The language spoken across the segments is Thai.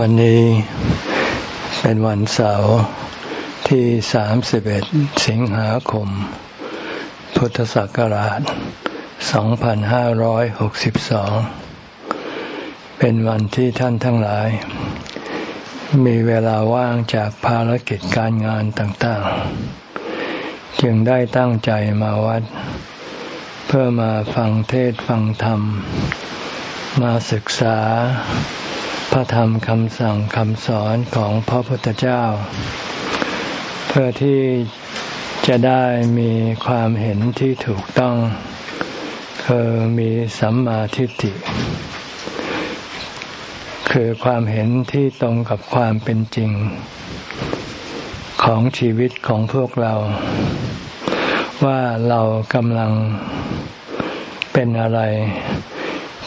วันนี้เป็นวันเสาร์ที่ 31 สิงหาคม พุทธศักราช 2562 เป็นวันที่ท่านทั้งหลาย มีเวลาว่างจากภารกิจการงานต่างๆ จึงได้ตั้งใจมาวัด เพื่อมาฟังเทศฟังธรรม มาศึกษา พระธรรมคำสั่งคำสอนของพระพุทธเจ้า เพื่อที่จะได้มีความเห็นที่ถูกต้องคือมีสัมมาทิฏฐิคือความเห็นที่ตรงกับความเป็นจริง ของชีวิตของพวกเรา ว่าเรากำลังเป็นอะไร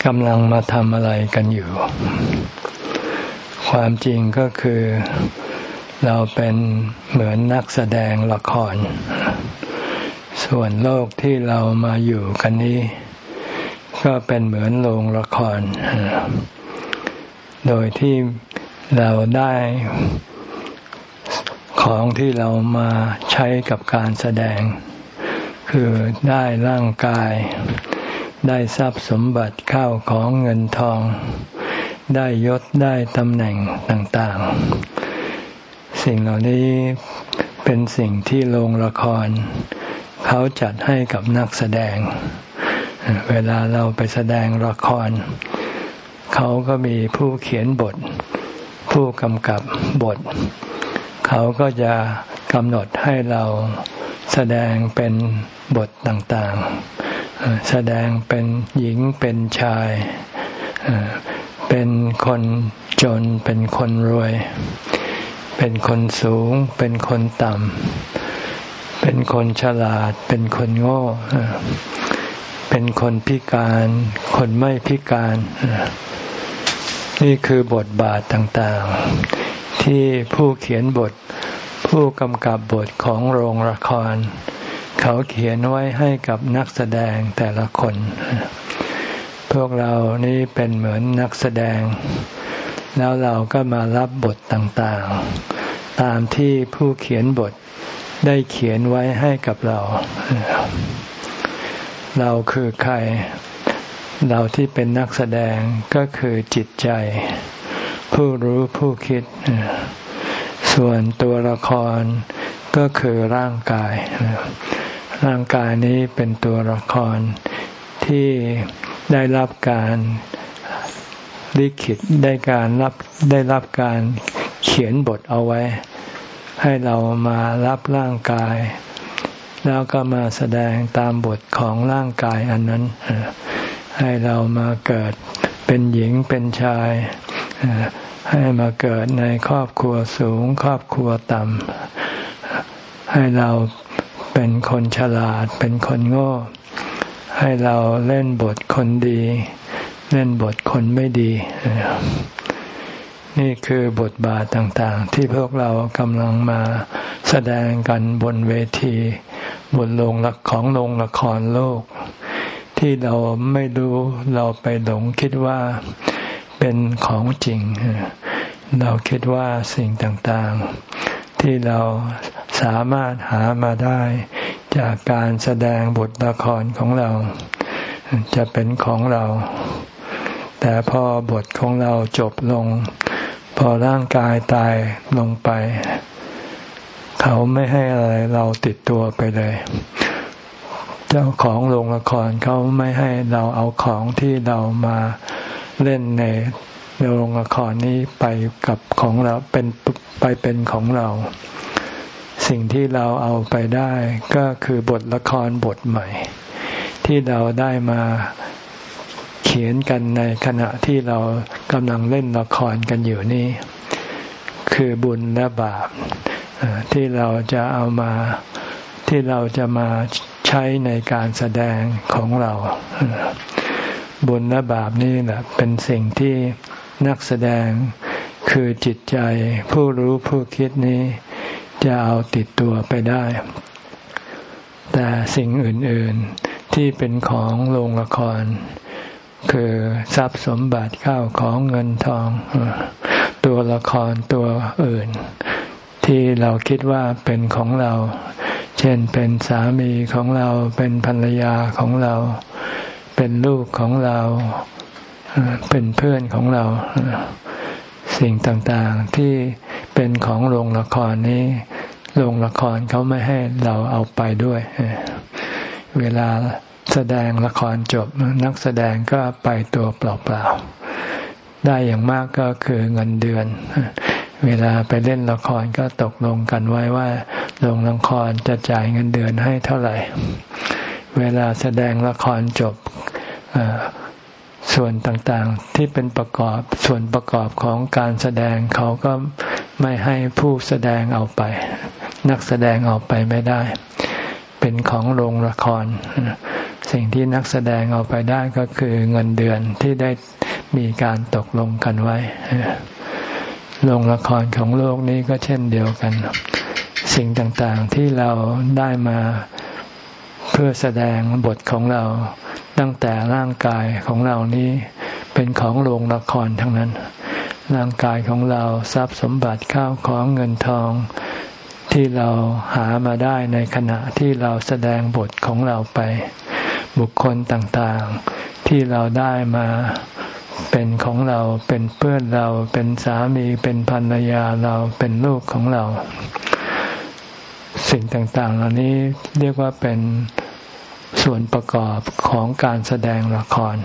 กำลังมาทำอะไรกันอยู่ ความจริงก็คือเราเป็นเหมือนนักแสดงละคร ส่วนโลกที่เรามาอยู่กันนี้ ก็เป็นเหมือนโรงละคร โดยที่เราได้ของที่เรามาใช้กับการแสดง คือได้ร่างกาย ได้ทรัพย์สมบัติเข้าของเงินทอง ได้ยศได้ตำแหน่งต่างๆ สิ่งเหล่านี้เป็นสิ่งที่โรงละคร เขาจัดให้กับนักแสดง เวลาเราไปแสดงละคร เขาก็มีผู้เขียนบท ผู้กำกับบท เขาก็จะกำหนดให้เราแสดงเป็นบทต่างๆ แสดงเป็นหญิงเป็นชาย เป็นคนจน เป็นคนรวย เป็นคนสูง เป็นคนต่ำ เป็นคนฉลาด เป็นคนโง่ เป็นคนพิการ คนไม่พิการ นี่คือบทบาทต่างๆ ที่ผู้เขียนบท ผู้กำกับบทของโรงละคร เขาเขียนไว้ให้กับนักแสดงแต่ละคน พวกเรานี่เป็นเหมือนนักแสดง แล้วเราก็มารับบทต่างๆ ตามที่ผู้เขียนบทได้เขียนไว้ให้กับเรา เราคือใคร เราที่เป็นนักแสดงก็คือจิตใจ ผู้รู้ผู้คิด ส่วนตัวละครก็คือร่างกาย ร่างกายนี้เป็นตัวละครที่ ได้รับการลิขิตได้การรับได้รับการเขียนบทเอาไว้ ให้เรามารับร่างกาย แล้วก็มาแสดงตามบทของร่างกายอันนั้น ให้เรามาเกิดเป็นหญิงเป็นชาย ให้มาเกิดในครอบครัวสูงครอบครัวต่ำให้เราเป็นคนฉลาดเป็นคนโง่ ให้เราเล่นบทคนดี เล่นบทคนไม่ดี นี่คือบทบาทต่างๆ ที่พวกเรากำลังมาแสดงกันบนเวที บนโรงละของโรงละครโลก ที่เราไม่รู้เราไปหลงคิดว่าเป็นของจริง เราคิดว่าสิ่งต่างๆ ที่เราสามารถหามาได้ จากการแสดงบทละครของเรา จะเป็นของเรา แต่พอบทของเราจบลง พอร่างกายตายลงไป เขาไม่ให้อะไรเราติดตัวไปเลย เจ้าของโรงละครเขาไม่ให้เราเอาของที่เรามาเล่นในโรงละครนี้ไปกับของเราเป็นไปเป็นของเรา สิ่งที่เราเอาไปได้ก็คือบทละครบทใหม่ ที่เราได้มาเขียนกันในขณะที่เรากำลังเล่นละครกันอยู่นี่ คือบุญและบาปที่เราจะเอามาที่เราจะมาใช้ในการแสดงของเรา บุญและบาปนี่แหละเป็นสิ่งที่นักแสดงคือจิตใจผู้รู้ผู้คิดนี้ จะเอาติดตัวไปได้ แต่สิ่งอื่น ๆที่เป็นของโรงละคร คือทรัพย์สมบัติข้าวของเงินทอง ตัวละครตัวอื่น ที่เราคิดว่าเป็นของเรา เช่นเป็นสามีของเราเป็นภรรยาของเรา เป็นลูกของเรา เป็นเพื่อนของเรา สิ่งต่างๆที่ เป็นของโรงละครนี้ โรงละครเขาไม่ให้เราเอาไปด้วย เวลาแสดงละครจบนักแสดงก็ไปตัวเปล่าๆ ได้อย่างมากก็คือเงินเดือน เวลาไปเล่นละครก็ตกลงกันไว้ว่าโรงละครจะจ่ายเงินเดือนให้เท่าไหร่ เวลาแสดงละครจบส่วนต่างๆที่เป็นประกอบส่วนประกอบของการแสดงเขาก็ ไม่ให้ผู้แสดงเอาไป นักแสดงเอาไปไม่ได้ เป็นของโรงละคร สิ่งที่นักแสดงเอาไปได้ก็คือเงินเดือนที่ได้มีการตกลงกันไว้โรงละครของโลกนี้ก็เช่นเดียวกัน สิ่งต่างๆที่เราได้มาเพื่อแสดงบทของเราตั้งแต่ร่างกายของเรานี้เป็นของโรงละครทั้งนั้น ร่างกายของเราทรัพย์สมบัติข้าวของเงินทอง ที่เราหามาได้ในขณะที่เราแสดงบทของเราไป บุคคลต่างๆ ที่เราได้มาเป็นของเราเป็นเพื่อนเราเป็นสามีเป็นภรรยาเราเป็นลูกของเรา สิ่งต่างๆ เหล่านี้เรียกว่าเป็นส่วนประกอบของการแสดงละคร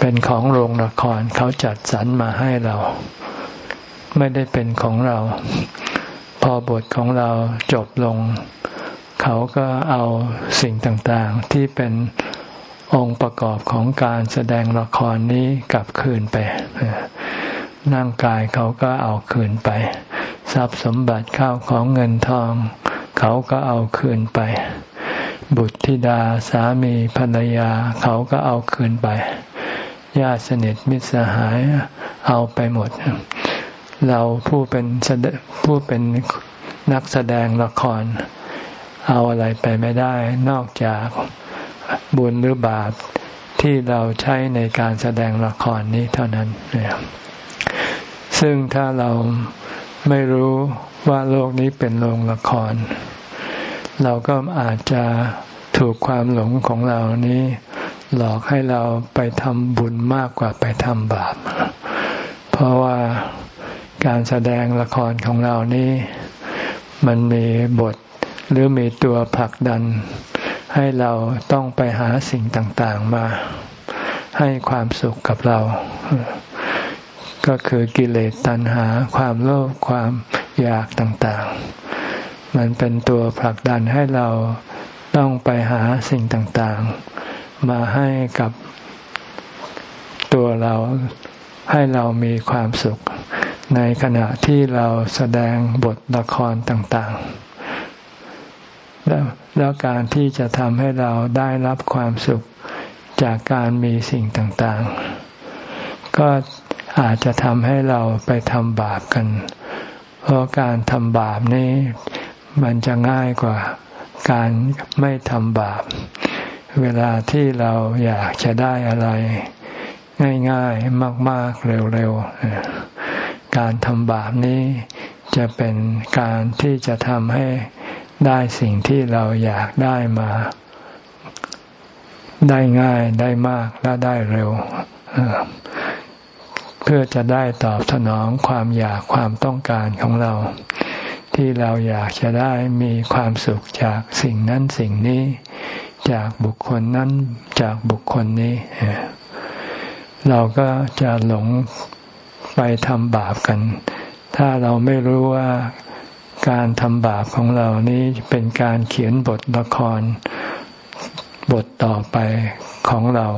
เป็นของโรงละครเขาจัดสรรมาให้เรา ไม่ได้เป็นของเรา พอบทของเราจบลง เขาก็เอาสิ่งต่างๆ ที่เป็นองค์ประกอบของการแสดงละครนี้กลับคืนไปร่างกายเขาก็เอาคืนไป ทรัพย์สมบัติข้าวของเงินทอง เขาก็เอาคืนไป บุตรธิดาสามีภรรยา เขาก็เอาคืนไป ญาติสนิทมิตรสหายเอาไปหมด เราผู้เป็นผู้เป็นนักแสดงละคร เอาอะไรไปไม่ได้ นอกจากบุญหรือบาปที่เราใช้ในการแสดงละครนี้เท่านั้น ซึ่งถ้าเราไม่รู้ว่าโลกนี้เป็นโรงละคร เราก็อาจจะถูกความหลงของเรานี้ หลอกให้เราไปทำบุญมากกว่าไปทำบาป เพราะว่าการแสดงละครของเรานี้มันมีบทหรือมีตัวผลักดัน ให้เราต้องไปหาสิ่งต่างๆมา ให้ความสุขกับเรา ก็คือกิเลสตัณหาความโลภความอยากต่างๆ มันเป็นตัวผลักดันให้เราต้องไปหาสิ่งต่างๆ มาให้กับตัวเราให้เรามีความสุข ในขณะที่เราแสดงบทละครต่าง ๆ แล้วแล้วการที่จะทำให้เราได้รับความสุขจากการมีสิ่งต่างๆ ก็อาจจะทำให้เราไปทำบาปกัน เพราะการทำบาปนี้มันจะง่ายกว่าการไม่ทำบาป เวลาที่เราอยากจะได้อะไร ง่ายๆ มาก ๆ เร็วๆ การทำบาปนี้จะเป็นการที่จะทำให้ได้สิ่งที่เราอยากได้มา ได้ง่ายได้มากและได้เร็ว เพื่อจะได้ตอบสนองความอยากความต้องการของเรา ที่เราอยากจะได้มีความสุขจากสิ่งนั้นสิ่งนี้ จากบุคคลนั้นจากบุคคลนี้ เราก็จะหลงไปทำบาปกัน ถ้าเราไม่รู้ว่าการทำบาปของเรานี้เป็นการเขียนบทละครบทต่อไปของเรา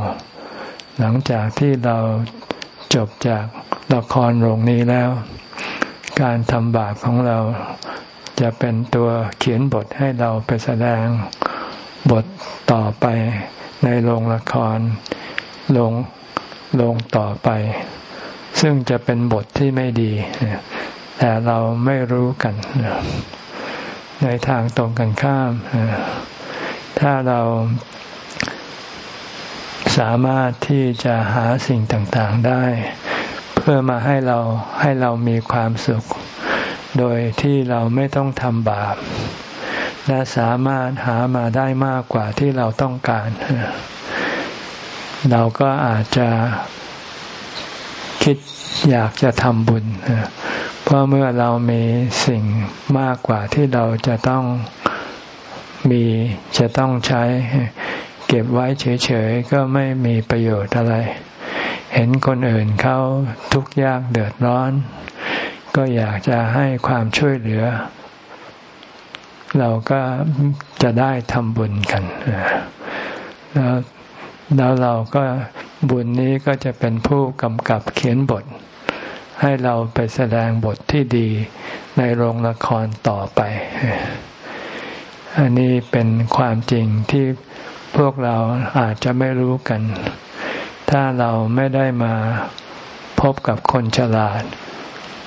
หลังจากที่เราจบจากละครโรงนี้แล้ว การทำบาปของเราจะเป็นตัวเขียนบทให้เราไปแสดงบทต่อไปในโรงละครลงลงต่อไป ซึ่งจะเป็นบทที่ไม่ดี แต่เราไม่รู้กัน ในทางตรงกันข้าม ถ้าเราสามารถที่จะหาสิ่งต่างๆได้ พื่พื่อมาให้เราให้เรามีความสุข โดยที่เราไม่ต้องทำบาป และสามารถหามาได้มากกว่าที่เราต้องการ เราก็อาจจะคิดอยากจะทำบุญ เพราะเมื่อเรามีสิ่งมากกว่าที่เราจะต้องมีจะต้องใช้ เก็บไว้เฉยๆ ก็ไม่มีประโยชน์อะไร เห็นคนอื่นเขาทุกข์ยากเดือดร้อน ก็อยากจะให้ความช่วยเหลือ เราก็จะได้ทำบุญกันแล้วแล้วเราก็บุญนี้ก็จะเป็นผู้กำกับเขียนบท ให้เราไปแสดงบทที่ดีในโรงละครต่อไป อันนี้เป็นความจริงที่พวกเราอาจจะไม่รู้กัน ถ้าเราไม่ได้มาพบกับคนฉลาด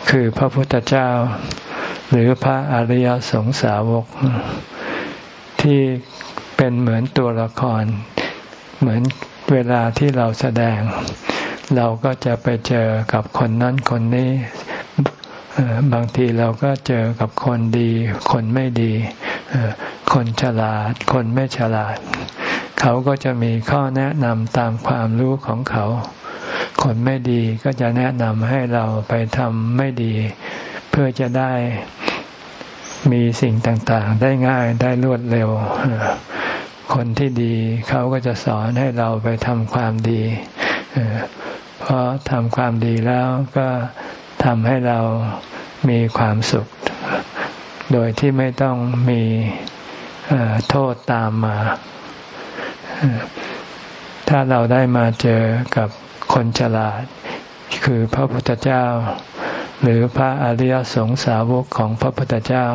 คือพระพุทธเจ้า หรือพระอริยสงสาวก ที่เป็นเหมือนตัวละคร เหมือนเวลาที่เราแสดง เราก็จะไปเจอกับคนนั้นคนนี้ บางทีเราก็เจอกับคนดี คนไม่ดี คนฉลาด คนไม่ฉลาด เขาก็จะมีข้อแนะนำตามความรู้ของเขา คนไม่ดีก็จะแนะนำให้เราไปทำไม่ดี เพื่อจะได้มีสิ่งต่างๆ ได้ง่ายได้รวดเร็ว คนที่ดีเขาก็จะสอนให้เราไปทำความดีเพราะทำความดีแล้วก็ ทำให้เรามีความสุข โดยที่ไม่ต้องมีโทษตามมา ถ้าเราได้มาเจอกับคนฉลาด คือพระพุทธเจ้า หรือพระอริยสงสาวกของพระพุทธเจ้า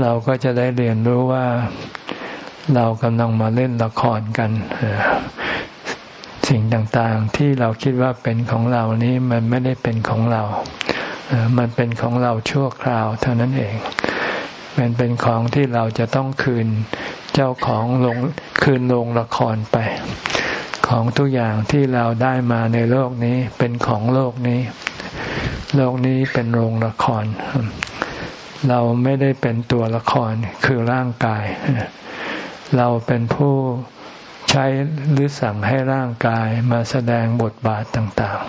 เราก็จะได้เรียนรู้ว่าเรากำลังมาเล่นละครกัน สิ่งต่างๆ ที่เราคิดว่าเป็นของเรานี้มันไม่ได้เป็นของเรา มันเป็นของเราชั่วคราวเท่านั้นเอง มันเป็นของที่เราจะต้องคืนเจ้าของลงคืนโรงละครไป ของทุกอย่างที่เราได้มาในโลกนี้เป็นของโลกนี้ โลกนี้เป็นโรงละคร เราไม่ได้เป็นตัวละครคือร่างกาย เราเป็นผู้ ใช้หรือสั่งให้ร่างกายมาแสดงบทบาทต่าง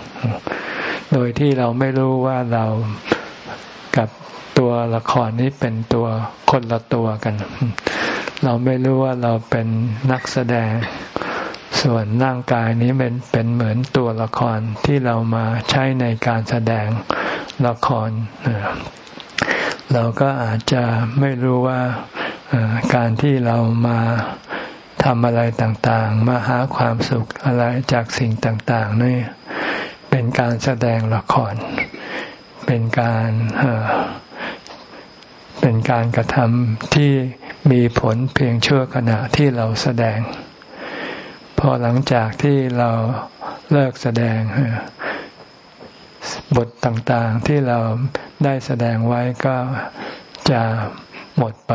ๆ โดยที่เราไม่รู้ว่าเรากับตัวละครนี้เป็นตัวคนละตัวกัน เราไม่รู้ว่าเราเป็นนักแสดง ส่วนร่างกายนี้เป็นเป็นเหมือนตัวละครที่เรามาใช้ในการแสดงละคร เราก็อาจจะไม่รู้ว่าการที่เรามา ทำอะไรต่างๆ มาหาความสุขอะไรจากสิ่งต่างๆนี่เป็นการแสดงละคร เป็นการเป็นการกระทำที่มีผลเพียงชั่วขณะที่เราแสดง พอหลังจากที่เราเลิกแสดงบทต่างๆที่เราได้แสดงไว้ก็จะหมดไป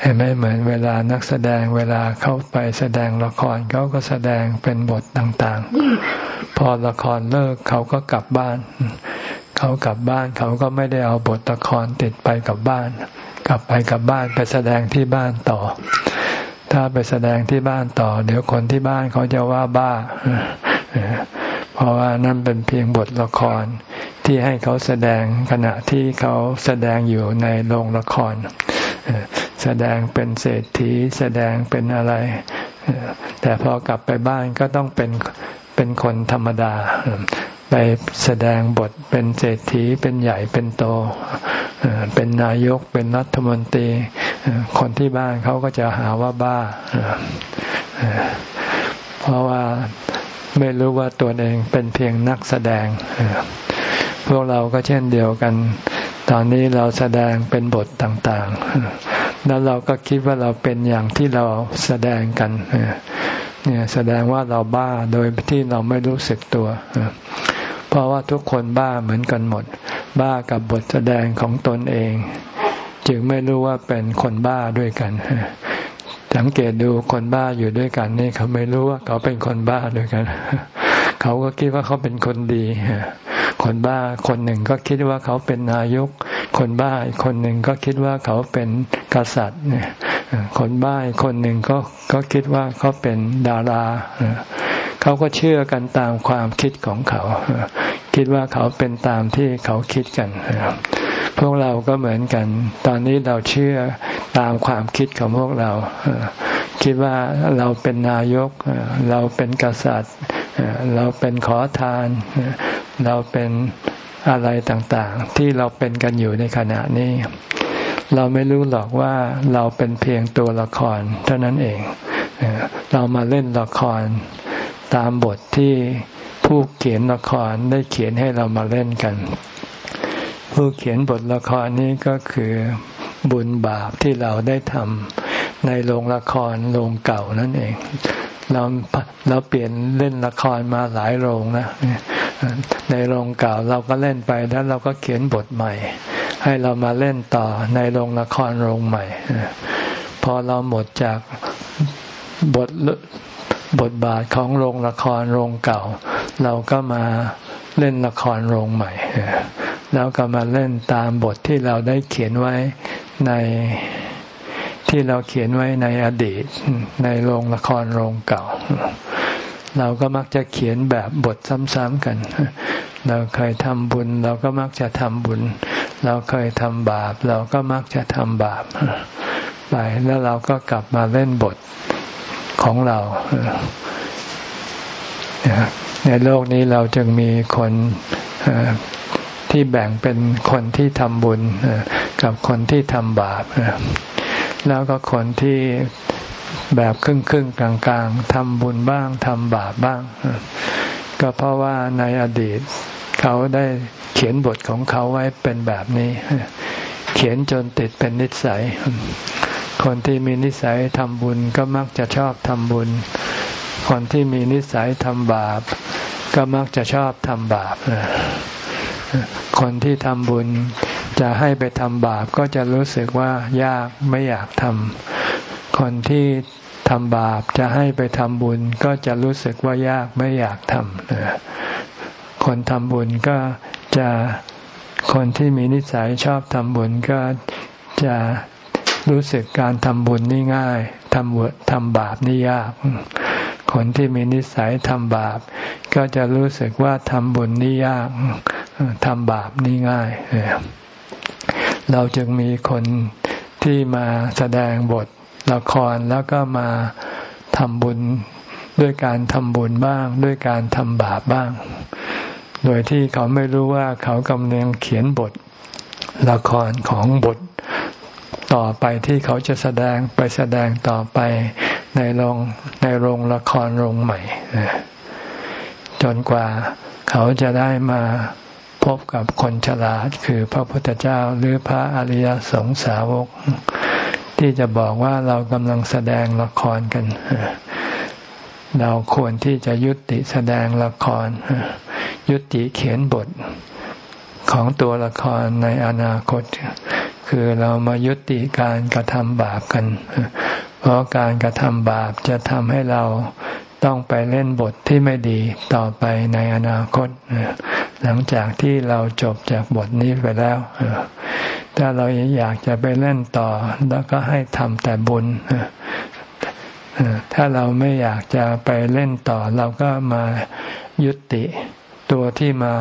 เห็นไหมเหมือนเวลานักแสดงเวลาเขาไปแสดงละครเขาก็แสดงเป็นบทต่างๆ พอละครเลิกเขาก็กลับบ้าน เขากลับบ้านเขาก็ไม่ได้เอาบทละครติดไปกับบ้าน กลับไปกลับบ้านไปแสดงที่บ้านต่อ ถ้าไปแสดงที่บ้านต่อ เดี๋ยวคนที่บ้านเขาจะว่าบ้า เพราะว่านั่นเป็นเพียงบทละครที่ให้เขาแสดงขณะที่เขาแสดงอยู่ในโรงละคร แสดงเป็นเศรษฐี แสดงเป็นอะไร แต่พอกลับไปบ้านก็ต้องเป็นเป็นคนธรรมดา ไปแสดงบทเป็นเศรษฐีเป็นใหญ่เป็นโต เป็นนายกเป็นรัฐมนตรี คนที่บ้านเขาก็จะหาว่าบ้า เพราะว่าไม่รู้ว่าตัวเองเป็นเพียงนักแสดง พวกเราก็เช่นเดียวกัน ตอนนี้เราแสดงเป็นบทต่างๆ แล้วเราก็คิดว่าเราเป็นอย่างที่เราแสดงกันเนี่ยแสดงว่าเราบ้าโดยที่เราไม่รู้สึกตัว เพราะว่าทุกคนบ้าเหมือนกันหมด บ้ากับบทแสดงของตนเอง จึงไม่รู้ว่าเป็นคนบ้าด้วยกันสังเกตดูคนบ้าอยู่ด้วยกันนี่เขาไม่รู้ว่าเขาเป็นคนบ้าด้วยกัน เขาก็คิดว่าเขาเป็นคนดี คนบ้าคนหนึ่งก็คิดว่าเขาเป็นนายก คนบ้าอีกคนหนึ่งก็คิดว่าเขาเป็นกษัตริย์เนี่ยคนบ้าอีกคนหนึ่งก็ก็คิดว่าเขาเป็นดาราเขาก็เชื่อกันตามความคิดของเขา คิดว่าเขาเป็นตามที่เขาคิดกัน พวกเราก็เหมือนกัน ตอนนี้เราเชื่อตามความคิดของพวกเรา คิดว่าเราเป็นนายก เราเป็นกษัตริย์ เราเป็นขอทาน เราเป็นอะไรต่างๆ ที่เราเป็นกันอยู่ในขณะนี้ เราไม่รู้หรอกว่าเราเป็นเพียงตัวละคร เท่านั้นเอง เรามาเล่นละครตามบทที่ผู้เขียนละครได้เขียนให้เรามาเล่นกัน ผู้เขียนบทละครนี้ก็คือบุญบาปที่เราได้ทำในโรงละครโรงเก่านั่นเอง เราเราเปลี่ยนเล่นละครมาหลายโรงนะในโรงเก่าเราก็เล่นไปแล้วเราก็เขียนบทใหม่ ให้เรามาเล่นต่อในโรงละครโรงใหม่ พอเราหมดจากบทบทบาทของโรงละครโรงเก่า เราก็มาเล่นละครโรงใหม่แล้วก็มาเล่นตามบทที่เราได้เขียนไว้ใน ที่เราเขียนไว้ในอดีตในโรงละครโรงเก่า เราก็มักจะเขียนแบบบทซ้ำๆกัน เราเคยทำบุญ เราก็มักจะทำบุญ เราเคยทำบาป เราก็มักจะทำบาปไปแล้วเราก็กลับมาเล่นบทของเราในโลกนี้เราจึงมีคนที่แบ่งเป็นคนที่ทำบุญกับคนที่ทำบาป แล้วก็คนที่แบบครึ่งครึ่งกลางกลางทำบุญบ้างทำบาปบ้าง ก็เพราะว่าในอดีต เขาได้เขียนบทของเขาไว้เป็นแบบนี้ เขียนจนติดเป็นนิสัย คนที่มีนิสัยทำบุญก็มักจะชอบทำบุญ คนที่มีนิสัยทำบาป ก็มักจะชอบทำบาป คนที่ทำบุญจะให้ไปทำบาปก็จะรู้สึกว่ายากไม่อยากทำคนที่ทำบาปจะให้ไปทำบุญก็จะรู้สึกว่ายากไม่อยากทำคนทำบุญก็จะคนที่มีนิสัยชอบทำบุญก็จะรู้สึกการทำบุญนี่ง่ายทำบุญทำบาปนี่ยาก คนที่มีนิสัยทำบาป ก็จะรู้สึกว่าทำบุญนี่ยาก ทำบาปนี่ง่าย เราจึงมีคนที่มาแสดงบทละครแล้วก็มาทำบุญด้วยการทำบุญบ้าง ด้วยการทำบาปบ้าง โดยที่เขาไม่รู้ว่าเขากำลังเขียนบทละครของบทต่อไปที่เขาจะแสดงไปแสดงต่อไปในโรงในโรงละครโรงใหม่จนกว่าเขาจะได้มา พบกับคนฉลาดคือพระพุทธเจ้าหรือพระอริยสงสาวก ที่จะบอกว่าเรากำลังแสดงละครกัน เราควรที่จะยุติแสดงละคร ยุติเขียนบทของตัวละครในอนาคต คือเรามายุติการกระทำบาปกัน เพราะการกระทำบาปจะทำให้เรา ต้องไปเล่นบทที่ไม่ดีต่อไปในอนาคต หลังจากที่เราจบจากบทนี้ไปแล้ว ถ้าเราอยากจะไปเล่นต่อ แล้วก็ให้ทำแต่บุญถ้าเราไม่อยากจะไปเล่นต่อ เราก็มายุติตัวที่มา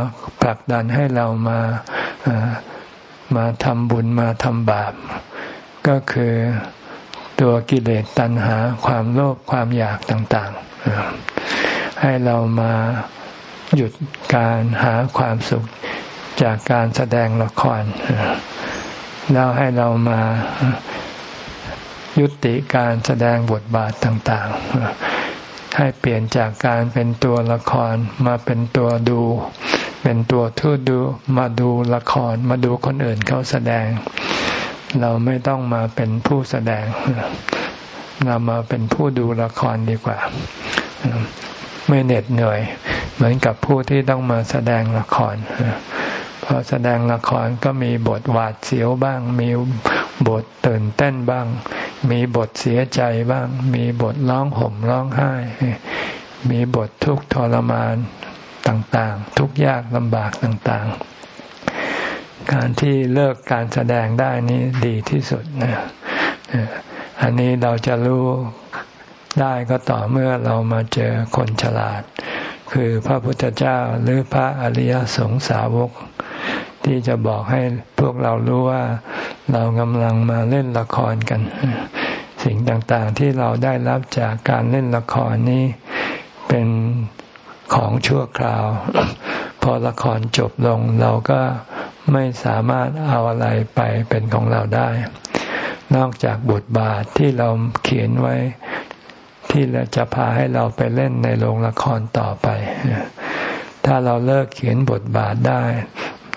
ผลักดันให้เรามามาทำบุญมาทำบาป ก็คือ ตัวกิเลสตัณหาความโลภความอยากต่างๆ ให้เรามาหยุดการหาความสุขจากการแสดงละคร แล้วให้เรามายุติการแสดงบทบาทต่างๆ ให้เปลี่ยนจากการเป็นตัวละครมาเป็นตัวดู เป็นตัวทูตดูมาดูละครมาดูคนอื่นเขาแสดง เราไม่ต้องมาเป็นผู้แสดง เรามาเป็นผู้ดูละครดีกว่า ไม่เหน็ดเหนื่อย เหมือนกับผู้ที่ต้องมาแสดงละครพอแสดงละครก็มีบทหวาดเสียวบ้าง มีบทตื่นเต้นบ้าง มีบทเสียใจบ้าง มีบทร้องห่มร้องไห้ มีบททุกข์ทรมานต่างๆ ทุกยากลำบากต่างๆ การที่เลิกการแสดงได้นี้ดีที่สุดนะอันนี้เราจะรู้ได้ก็ต่อเมื่อเรามาเจอคนฉลาด คือพระพุทธเจ้าหรือพระอริยสงสาวก ที่จะบอกให้พวกเรารู้ว่าเรากำลังมาเล่นละครกัน สิ่งต่างๆที่เราได้รับจากการเล่นละครนี้เป็นของชั่วคราว พอละครจบลงเราก็ ไม่สามารถเอาอะไรไปเป็นของเราได้ นอกจากบทบาทที่เราเขียนไว้ที่เราจะพาให้เราไปเล่นในโรงละครต่อไป ถ้าเราเลิกเขียนบทบาทได้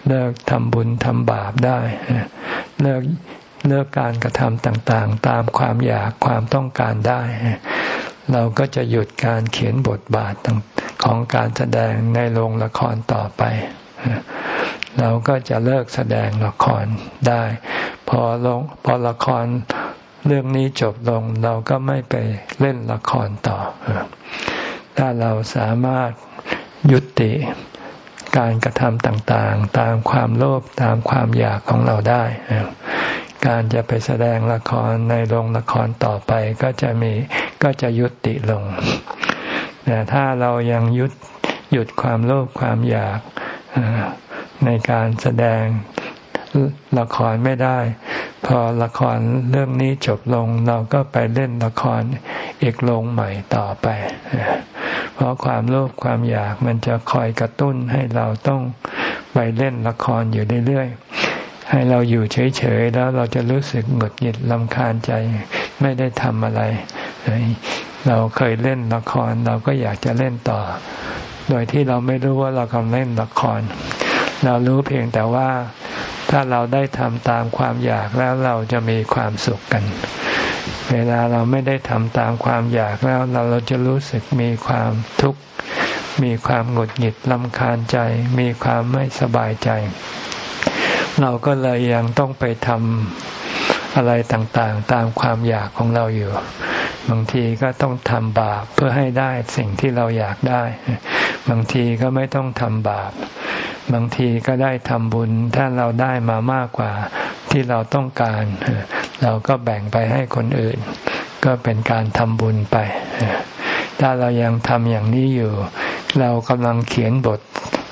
เลิกทำบุญทำบาปได้ เลิกเลิกการกระทำต่างๆ ตามความอยากความต้องการได้ เราก็จะหยุดการเขียนบทบาทของการแสดงในโรงละครต่อไป เราก็จะเลิกแสดงละครได้ พอลงพอละครเรื่องนี้จบลงเราก็ไม่ไปเล่นละครต่อ ถ้าเราสามารถยุติการกระทำต่างๆ ตามความโลภตามความอยากของเราได้ การจะไปแสดงละครในโรงละครต่อไปก็จะมีก็จะยุติลง แต่ถ้าเรายังยุดหยุดความโลภความอยาก ในการแสดงละครไม่ได้ พอละครเรื่องนี้จบลงเราก็ไปเล่นละครอีกลงใหม่ต่อไป เพราะความโลภความอยากมันจะคอยกระตุ้นให้เราต้องไปเล่นละครอยู่เรื่อยๆให้เราอยู่เฉยๆแล้วเราจะรู้สึกหงุดหงิดลำคาญใจไม่ได้ทำอะไร เราเคยเล่นละครเราก็อยากจะเล่นต่อ โดยที่เราไม่รู้ว่าเรากำลังเล่นละคร เรารู้เพียงแต่ว่าถ้าเราได้ทำตามความอยากแล้วเราจะมีความสุขกัน เวลาเราไม่ได้ทำตามความอยากแล้วเราเราจะรู้สึกมีความทุกข์ มีความหงุดหงิดลำคาญใจ มีความไม่สบายใจ เราก็เลยยังต้องไปทำอะไรต่างๆ ตามความอยากของเราอยู่ บางทีก็ต้องทำบาปเพื่อให้ได้สิ่งที่เราอยากได้ บางทีก็ไม่ต้องทำบาป บางทีก็ได้ทำบุญ ถ้าเราได้มามากกว่าที่เราต้องการ เราก็แบ่งไปให้คนอื่น ก็เป็นการทำบุญไป ถ้าเรายังทำอย่างนี้อยู่ เรากำลังเขียนบท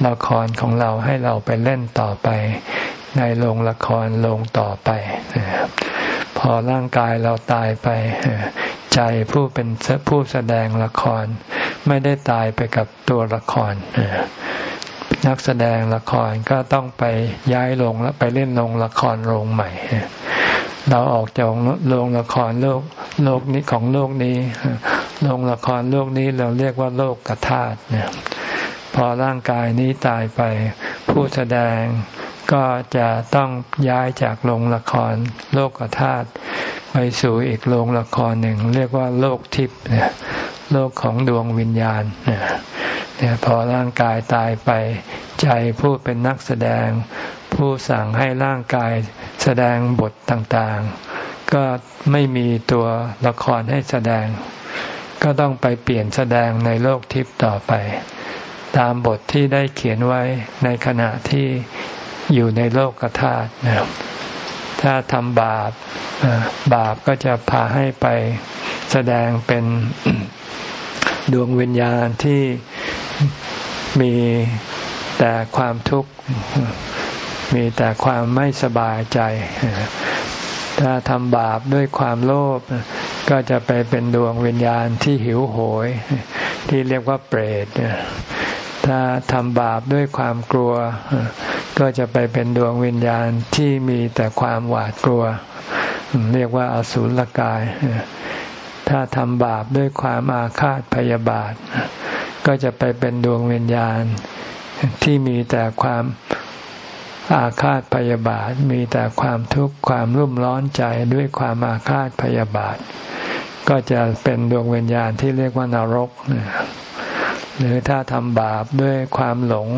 ละครของเราให้เราไปเล่นต่อไป ในโรงละครโรงต่อไปพอร่างกายเราตายไป ใจผู้เป็นผู้แสดงละคร ไม่ได้ตายไปกับตัวละคร นักแสดงละครก็ต้องไปย้ายลงแล้วไปเล่นโรงละครโรงใหม่ เราออกจากโรงละครโลกโลกนี้ของโลกนี้โรงละครโลกนี้เราเรียกว่าโลกกธาตุเนี่ยพอร่างกายนี้ตายไปผู้แสดง ก็จะต้องย้ายจากโรงละคร โลกธาตุไปสู่อีกโรงละครหนึ่ง เรียกว่าโลกทิพย์โลกของดวงวิญญาณเนี่ยพอร่างกายตายไปใจผู้เป็นนักแสดง ผู้สั่งให้ร่างกายแสดงบทต่างๆ ก็ไม่มีตัวละครให้แสดง ก็ต้องไปเปลี่ยนแสดงในโลกทิพย์ต่อไป ตามบทที่ได้เขียนไว้ในขณะที่ อยู่ในโลกธาตุนะถ้าทำบาปบาปก็จะพาให้ไปแสดงเป็นดวงวิญญาณที่มีแต่ความทุกข์มีแต่ความไม่สบายใจ ถ้าทำบาปด้วยความโลภก็จะไปเป็นดวงวิญญาณที่หิวโหย ที่เรียกว่าเปรต ถ้าทำบาปด้วยความกลัว ก็จะไปเป็นดวงวิญญาณที่มีแต่ความหวาดกลัว เรียกว่าอสุรกาย ถ้าทำบาปด้วยความอาฆาตพยาบาท ก็จะไปเป็นดวงวิญญาณที่มีแต่ความอาฆาตพยาบาท มีแต่ความทุกข์ความรุ่มร้อนใจด้วยความอาฆาตพยาบาท ก็จะเป็นดวงวิญญาณที่เรียกว่านรก หรือถ้าทำบาปด้วยความหลง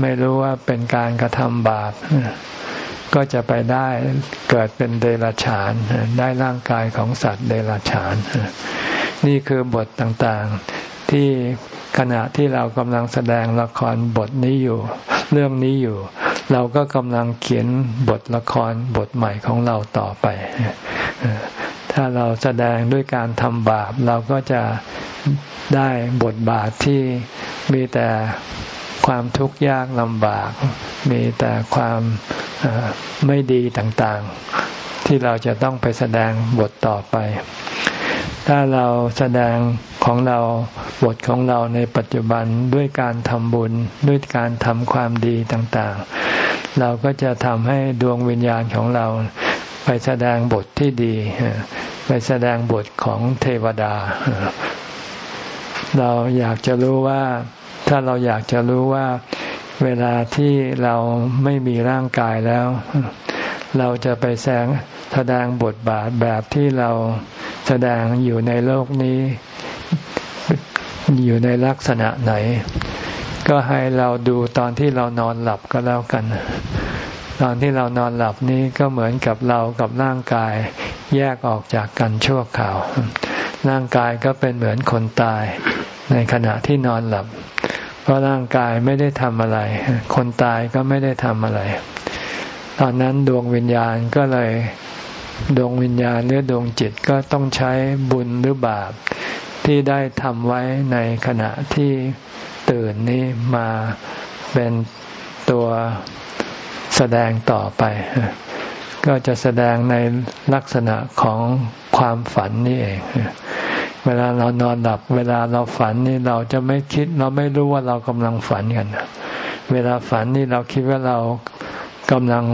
ไม่รู้ว่าเป็นการกระทำบาป ก็จะไปได้เกิดเป็นเดรัจฉาน ได้ร่างกายของสัตว์เดรัจฉาน นี่คือบทต่างๆ ที่ขณะที่เรากำลังแสดงละครบทนี้อยู่ เรื่องนี้อยู่ เราก็กำลังเขียนบทละครบทใหม่ของเราต่อไป ถ้าเราแสดงด้วยการทำบาป เราก็จะได้บทบาทที่มีแต่ความทุกข์ยากลำบาก มีแต่ความไม่ดีต่างๆ ที่เราจะต้องไปแสดงบทต่อไป ถ้าเราแสดงของเราบทของเราในปัจจุบันด้วยการทำบุญด้วยการทำความดีต่างๆ เราก็จะทำให้ดวงวิญญาณของเรา ไปแสดงบทที่ดี ไปแสดงบทของเทวดา เราอยากจะรู้ว่า ถ้าเราอยากจะรู้ว่า เวลาที่เราไม่มีร่างกายแล้ว เราจะไปแสงแสดงบทบาทแบบที่เราแสดงอยู่ในโลกนี้ อยู่ในลักษณะไหน ก็ให้เราดูตอนที่เรานอนหลับก็แล้วกัน ตอนที่เรานอนหลับนี้ก็เหมือนกับเรากับร่างกายแยกออกจากกันชั่วคราว ร่างกายก็เป็นเหมือนคนตาย ในขณะที่นอนหลับ เพราะร่างกายไม่ได้ทำอะไร คนตายก็ไม่ได้ทำอะไร ตอนนั้นดวงวิญญาณก็เลยดวงวิญญาณหรือดวงจิตก็ต้องใช้บุญหรือบาป ที่ได้ทำไว้ในขณะที่ตื่นนี้มาเป็นตัว แสดงต่อไป ก็จะแสดงในลักษณะของความฝันนี่เอง เวลาเรานอนหลับ เวลาเราฝันนี่เราจะไม่คิด เราไม่รู้ว่าเรากำลังฝันกัน เวลาฝันนี่เราคิดว่าเรากำลัง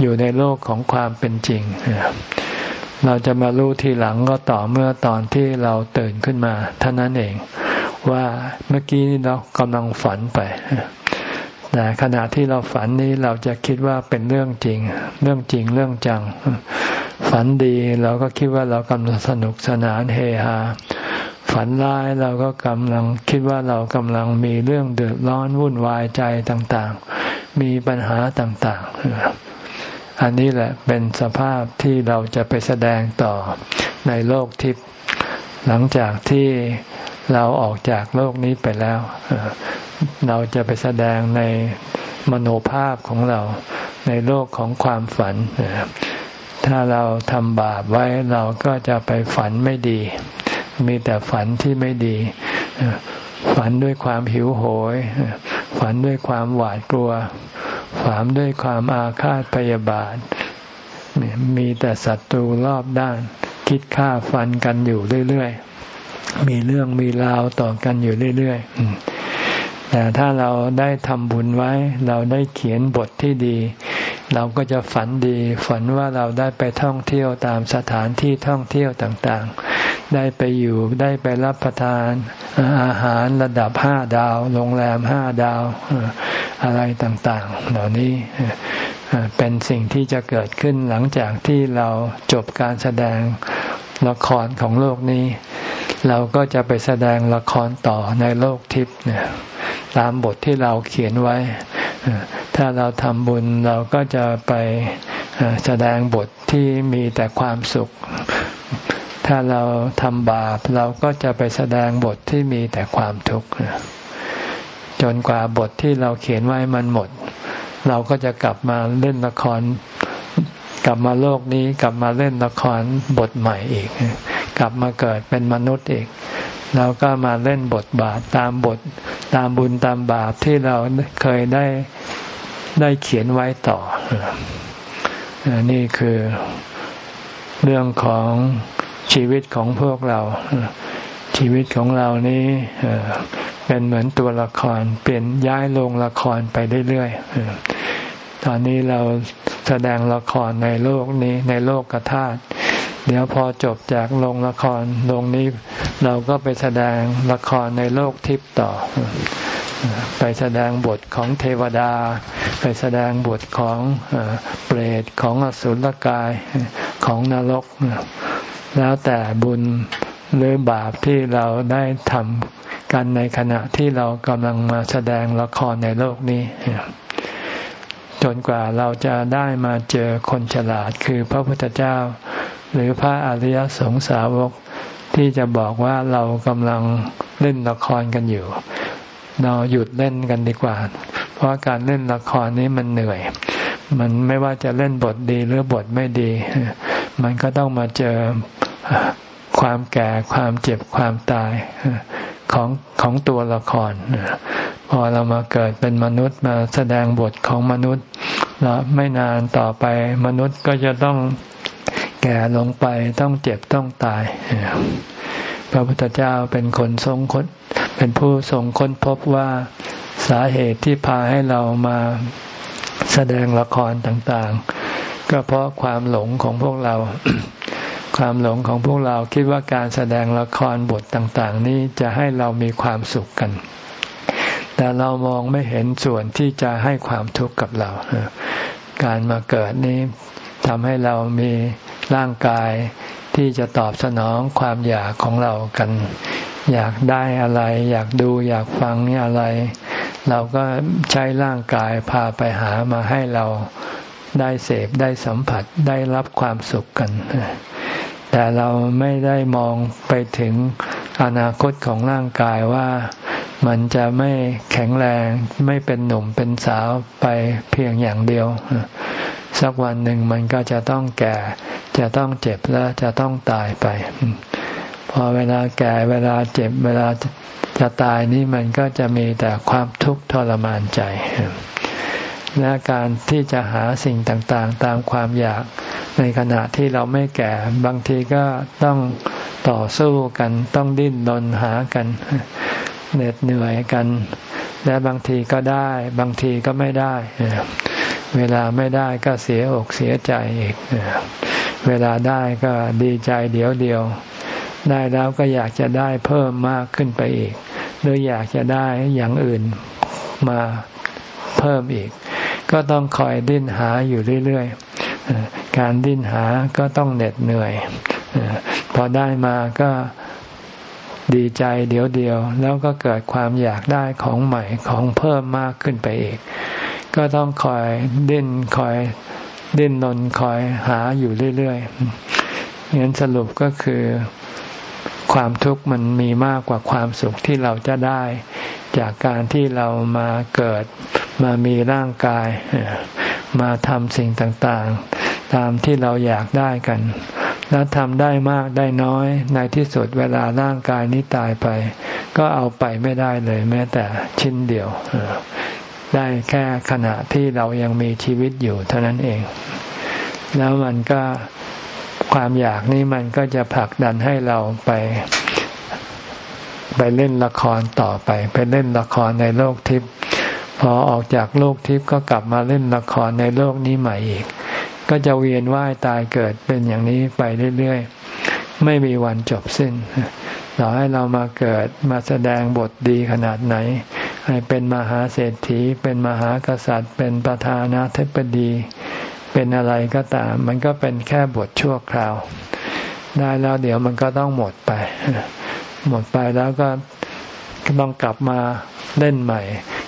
อยู่ในโลกของความเป็นจริง เราจะมารู้ทีหลังก็ต่อเมื่อตอนที่เราตื่นขึ้นมาเท่านั้นเอง ว่าเมื่อกี้นี่เรากำลังฝันไป แต่ขณะที่เราฝันนี้เราจะคิดว่าเป็นเรื่องจริง เรื่องจริงเรื่องจัง ฝันดีเราก็คิดว่าเรากำลังสนุกสนานเฮฮาฝันร้ายเราก็กำลังคิดว่าเรากำลังมีเรื่องเดือดร้อนวุ่นวายใจต่างๆ มีปัญหาต่างๆ อันนี้แหละเป็นสภาพที่เราจะไปแสดงต่อในโลกทิพย์หลังจากที่ เราออกจากโลกนี้ไปแล้ว เราจะไปแสดงในมโนภาพของเราในโลกของความฝัน ถ้าเราทำบาปไว้เราก็จะไปฝันไม่ดี มีแต่ฝันที่ไม่ดี ฝันด้วยความหิวโหย ฝันด้วยความหวาดกลัว ฝันด้วยความอาฆาตพยาบาท มีแต่ศัตรูรอบด้าน คิดฆ่าฟันกันอยู่เรื่อยๆ มีเรื่องมีราวต่อกันอยู่เรื่อยๆ แต่ถ้าเราได้ทำบุญไว้ เราได้เขียนบทที่ดี เราก็จะฝันดี ฝันว่าเราได้ไปท่องเที่ยวตามสถานที่ท่องเที่ยวต่างๆ ได้ไปอยู่ได้ไปรับประทานอาหารระดับห้าดาว โรงแรมห้าดาวอะไรต่างๆ เหล่านี้เป็นสิ่งที่จะเกิดขึ้นหลังจากที่เราจบการแสดงละครของโลกนี้ เราก็จะไปแสดงละครต่อในโลกทิพย์เนี่ยตามบทที่เราเขียนไว้ ถ้าเราทำบุญเราก็จะไปแสดงบทที่มีแต่ความสุข ถ้าเราทำบาปเราก็จะไปแสดงบทที่มีแต่ความทุกข์จนกว่าบทที่เราเขียนไว้มันหมด เราก็จะกลับมาเล่นละคร กลับมาโลกนี้กลับมาเล่นละครบทใหม่อีก กลับมาเกิดเป็นมนุษย์อีกเราก็มาเล่นบทบาทตามบทตามบุญตามบาปที่เราเคยได้ได้เขียนไว้ต่อ นี่คือเรื่องของชีวิตของพวกเรา ชีวิตของเรานี้เป็นเหมือนตัวละคร เปลี่ยนย้ายลงละครไปเรื่อยๆตอนนี้เรา แสดงละครในโลกนี้ในโลกกระธาตุเดี๋ยวพอจบจากโรงละครโรงนี้ เราก็ไปแสดงละครในโลกทิพย์ต่อ ไปแสดงบทของเทวดา ไปแสดงบทของเปรตของอสุรกายของนรก แล้วแต่บุญหรือบาปที่เราได้ทำกันในขณะที่เรากำลังมาแสดงละครในโลกนี้ จนกว่าเราจะได้มาเจอคนฉลาดคือพระพุทธเจ้า หรือพระอริยสงสาวกที่จะบอกว่าเรากำลังเล่นละครกันอยู่ เราหยุดเล่นกันดีกว่า เพราะการเล่นละครนี้มันเหนื่อย มันไม่ว่าจะเล่นบทดีหรือบทไม่ดี มันก็ต้องมาเจอความแก่ความเจ็บความตาย ของของตัวละคร พอเรามาเกิดเป็นมนุษย์มาแสดงบทของมนุษย์แล้วไม่นานต่อไปมนุษย์ก็จะต้องแก่ลงไปต้องเจ็บต้องตาย พระพุทธเจ้าเป็นคนทรงค้นเป็นผู้ทรงค้นพบว่าสาเหตุที่พาให้เรามาแสดงละครต่างๆ ก็เพราะความหลงของพวกเรา ความหลงของพวกเราคิดว่าการแสดงละครบทต่างๆ นี้จะให้เรามีความสุขกัน แต่เรามองไม่เห็นส่วนที่จะให้ความทุกข์กับเรา การมาเกิดนี้ทำให้เรามีร่างกายที่จะตอบสนองความอยากของเรากัน อยากได้อะไร อยากดูอยากฟังนี่อะไร เราก็ใช้ร่างกายพาไปหามาให้เราได้เสพได้สัมผัสได้รับความสุขกัน แต่เราไม่ได้มองไปถึงอนาคตของร่างกายว่ามันจะไม่แข็งแรงไม่เป็นหนุ่มเป็นสาวไปเพียงอย่างเดียว สักวันหนึ่งมันก็จะต้องแก่ จะต้องเจ็บและจะต้องตายไป พอเวลาแก่เวลาเจ็บเวลาจะตายนี่มันก็จะมีแต่ความทุกข์ทรมานใจ และการที่จะหาสิ่งต่างๆ ตามความอยาก ในขณะที่เราไม่แก่บางทีก็ต้องต่อสู้กันต้องดิ้นรนหากันเหน็ดเหนื่อยกัน และบางทีก็ได้ บางทีก็ไม่ได้ เวลาไม่ได้ก็เสียอกเสียใจอีก เวลาได้ก็ดีใจเดียวเดียว ได้แล้วก็อยากจะได้เพิ่มมากขึ้นไปอีก หรืออยากจะได้อย่างอื่นมาเพิ่มอีก ก็ต้องคอยดิ้นหาอยู่เรื่อยๆ การดิ้นหาก็ต้องเหน็ดเหนื่อย พอได้มาก็ดีใจเดี๋ยวเดียว แล้วก็เกิดความอยากได้ของใหม่ของเพิ่มมากขึ้นไปอีก ก็ต้องคอยดิ้นคอยดิ้นนนคอยหาอยู่เรื่อยๆงั้นสรุปก็คือความทุกข์มันมีมากกว่าความสุขที่เราจะได้ จากการที่เรามาเกิด มามีร่างกาย มาทำสิ่งต่างๆ ตามที่เราอยากได้กัน แล้วทำได้มากได้น้อย ในที่สุดเวลาร่างกายนี้ตายไป ก็เอาไปไม่ได้เลยแม้แต่ชิ้นเดียว ได้แค่ขณะที่เรายังมีชีวิตอยู่เท่านั้นเอง แล้วมันก็ความอยากนี้มันก็จะผลักดันให้เราไปไปเล่นละครต่อไป ไปเล่นละครในโลกทิพย์ พอออกจากโลกทิพย์ก็กลับมาเล่นละครในโลกนี้ใหม่อีก ก็จะเวียนว่ายตายเกิดเป็นอย่างนี้ไปเรื่อยๆ ไม่มีวันจบสิ้นต่อให้เรามาเกิดมาแสดงบทดีขนาดไหน ให้เป็นมหาเศรษฐี เป็นมหากษัตริย์ เป็นประธานาธิบดี เป็นอะไรก็ตาม มันก็เป็นแค่บทชั่วคราว ได้แล้วเดี๋ยวมันก็ต้องหมดไป หมดไปแล้วก็ต้องกลับมาเล่นใหม่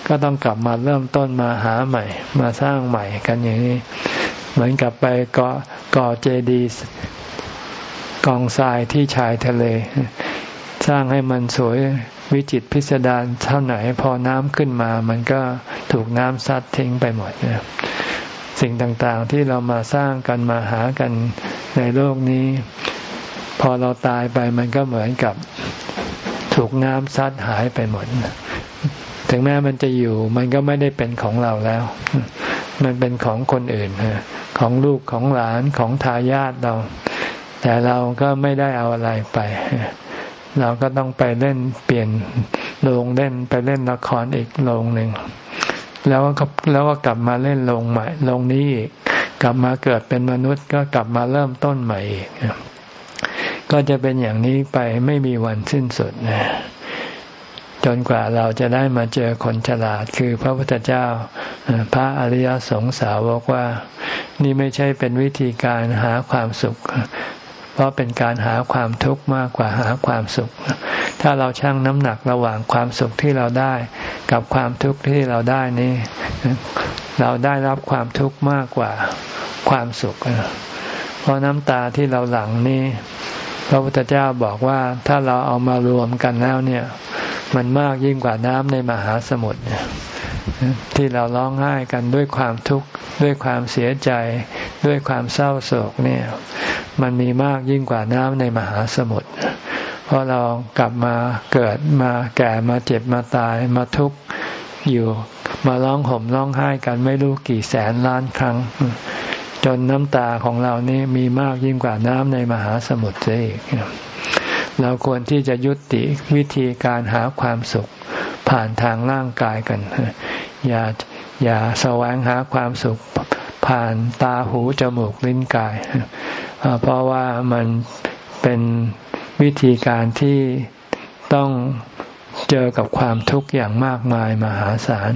ก็ต้องกลับมาเริ่มต้นมาหาใหม่ มาสร้างใหม่กันอย่างนี้ เหมือนกับไปก่อเจดีย์กองทรายที่ชายทะเล สร้างให้มันสวยวิจิตพิสดารเท่าไหนพอน้ำขึ้นมา มันก็ถูกน้ำซัดทิ้งไปหมดนะสิ่งต่างๆที่เรามาสร้างกันมาหากันในโลกนี้ พอเราตายไปมันก็เหมือนกับถูกน้ำซัดหายไปหมด ถึงแม้มันจะอยู่มันก็ไม่ได้เป็นของเราแล้ว มันเป็นของคนอื่นของลูกของหลานของทายาทเรา แต่เราก็ไม่ได้เอาอะไรไป เราก็ต้องไปเล่นเปลี่ยนโรงเล่นไปเล่นละครอีกโรงหนึ่งแล้วก็แล้วก็กลับมาเล่นโรงใหม่โรงนี้อีกกลับมาเกิดเป็นมนุษย์ก็กลับมาเริ่มต้นใหม่อีกก็จะเป็นอย่างนี้ไปไม่มีวันสิ้นสุดนะ จนกว่าเราจะได้มาเจอคนฉลาดคือพระพุทธเจ้า พระอริยสงสาวกว่า นี่ไม่ใช่เป็นวิธีการหาความสุข เพราะเป็นการหาความทุกข์มากกว่าหาความสุข ถ้าเราชั่งน้ำหนักระหว่างความสุขที่เราได้ กับความทุกข์ที่เราได้นี้เราได้รับความทุกข์มากกว่าความสุขเพราะน้ำตาที่เราหลั่งนี้ พระพุทธเจ้าบอกว่าถ้าเราเอามารวมกันแล้วเนี่ย มันมากยิ่งกว่าน้ำในมหาสมุทรที่เราร้องไห้กันด้วยความทุกข์ด้วยความเสียใจ ด้วยความเศร้าโศกเนี่ย มันมีมากยิ่งกว่าน้ำในมหาสมุทรเพราะเรากลับมาเกิดมาแก่มาเจ็บมาตายมาทุกข์อยู่ มาร้องห่มร้องไห้กันไม่รู้กี่แสนล้านครั้ง จนน้ำตาของเรานี่มีมากยิ่งกว่าน้ำในมหาสมุทรเสียอีกเราควรที่จะยุติวิธีการหาความสุขผ่านทางร่างกายกัน อย่าอย่าแสวงหาความสุขผ่านตาหูจมูกลิ้นกาย เพราะว่ามันเป็นวิธีการที่ต้องเจอกับความทุกข์อย่างมากมายมหาศาล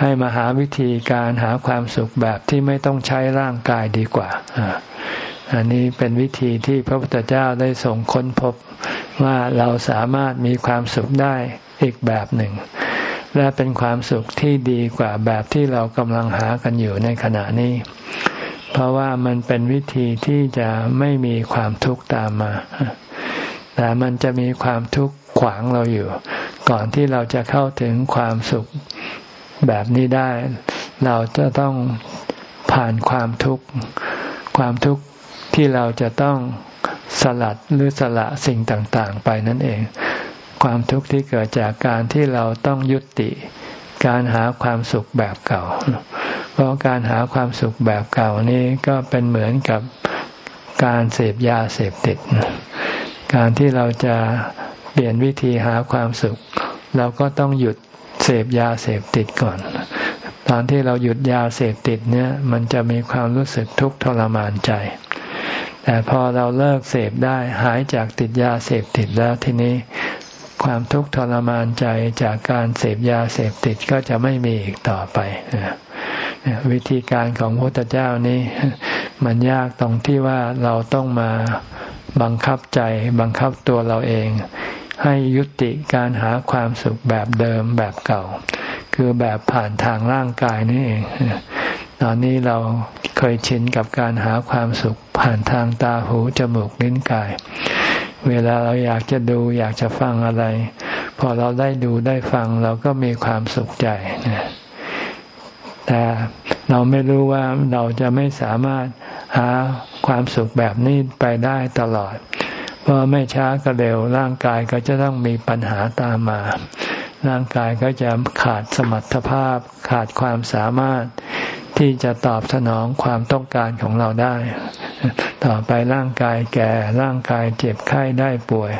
ให้มาหาวิธีการหาความสุขแบบที่ไม่ต้องใช้ร่างกายดีกว่า อันนี้เป็นวิธีที่พระพุทธเจ้าได้ส่งค้นพบว่าเราสามารถมีความสุขได้อีกแบบหนึ่ง และเป็นความสุขที่ดีกว่าแบบที่เรากำลังหากันอยู่ในขณะนี้ เพราะว่ามันเป็นวิธีที่จะไม่มีความทุกข์ตามมา แต่มันจะมีความทุกข์ขวางเราอยู่ ก่อนที่เราจะเข้าถึงความสุข แบบนี้ได้ เราจะต้องผ่านความทุกข์ความทุกข์ที่เราจะต้องสลัดหรือสละสิ่งต่างๆ ไปนั่นเอง ความทุกข์ที่เกิดจากการที่เราต้องยุติ การหาความสุขแบบเก่า เพราะการหาความสุขแบบเก่านี้ก็เป็นเหมือนกับการเสพยาเสพติด การที่เราจะเปลี่ยนวิธีหาความสุข เราก็ต้องหยุด เสพยาเสพติดก่อน ตอนที่เราหยุดยาเสพติดเนี่ย มันจะมีความรู้สึกทุกข์ทรมานใจ แต่พอเราเลิกเสพได้หายจากติดยาเสพติดแล้วทีนี้ความทุกข์ทรมานใจจากการเสพยาเสพติดก็จะไม่มีอีกต่อไป วิธีการของพระพุทธเจ้านี้ มันยากตรงที่ว่าเราต้องมาบังคับใจบังคับตัวเราเอง ให้ยุติการหาความสุขแบบเดิมแบบเก่า คือแบบผ่านทางร่างกายนี่เอง ตอนนี้เราเคยชินกับการหาความสุขผ่านทางตาหูจมูกลิ้นกาย เวลาเราอยากจะดูอยากจะฟังอะไร พอเราได้ดูได้ฟังเราก็มีความสุขใจแต่เราไม่รู้ว่าเราจะไม่สามารถหาความสุขแบบนี้ไปได้ตลอด เพราะไม่ช้าก็เร็วร่างกายก็จะต้องมีปัญหาตามมา ร่างกายก็จะขาดสมรรถภาพ ขาดความสามารถที่จะตอบสนองความต้องการของเราได้ ต่อไปร่างกายแก่ร่างกายเจ็บไข้ได้ป่วย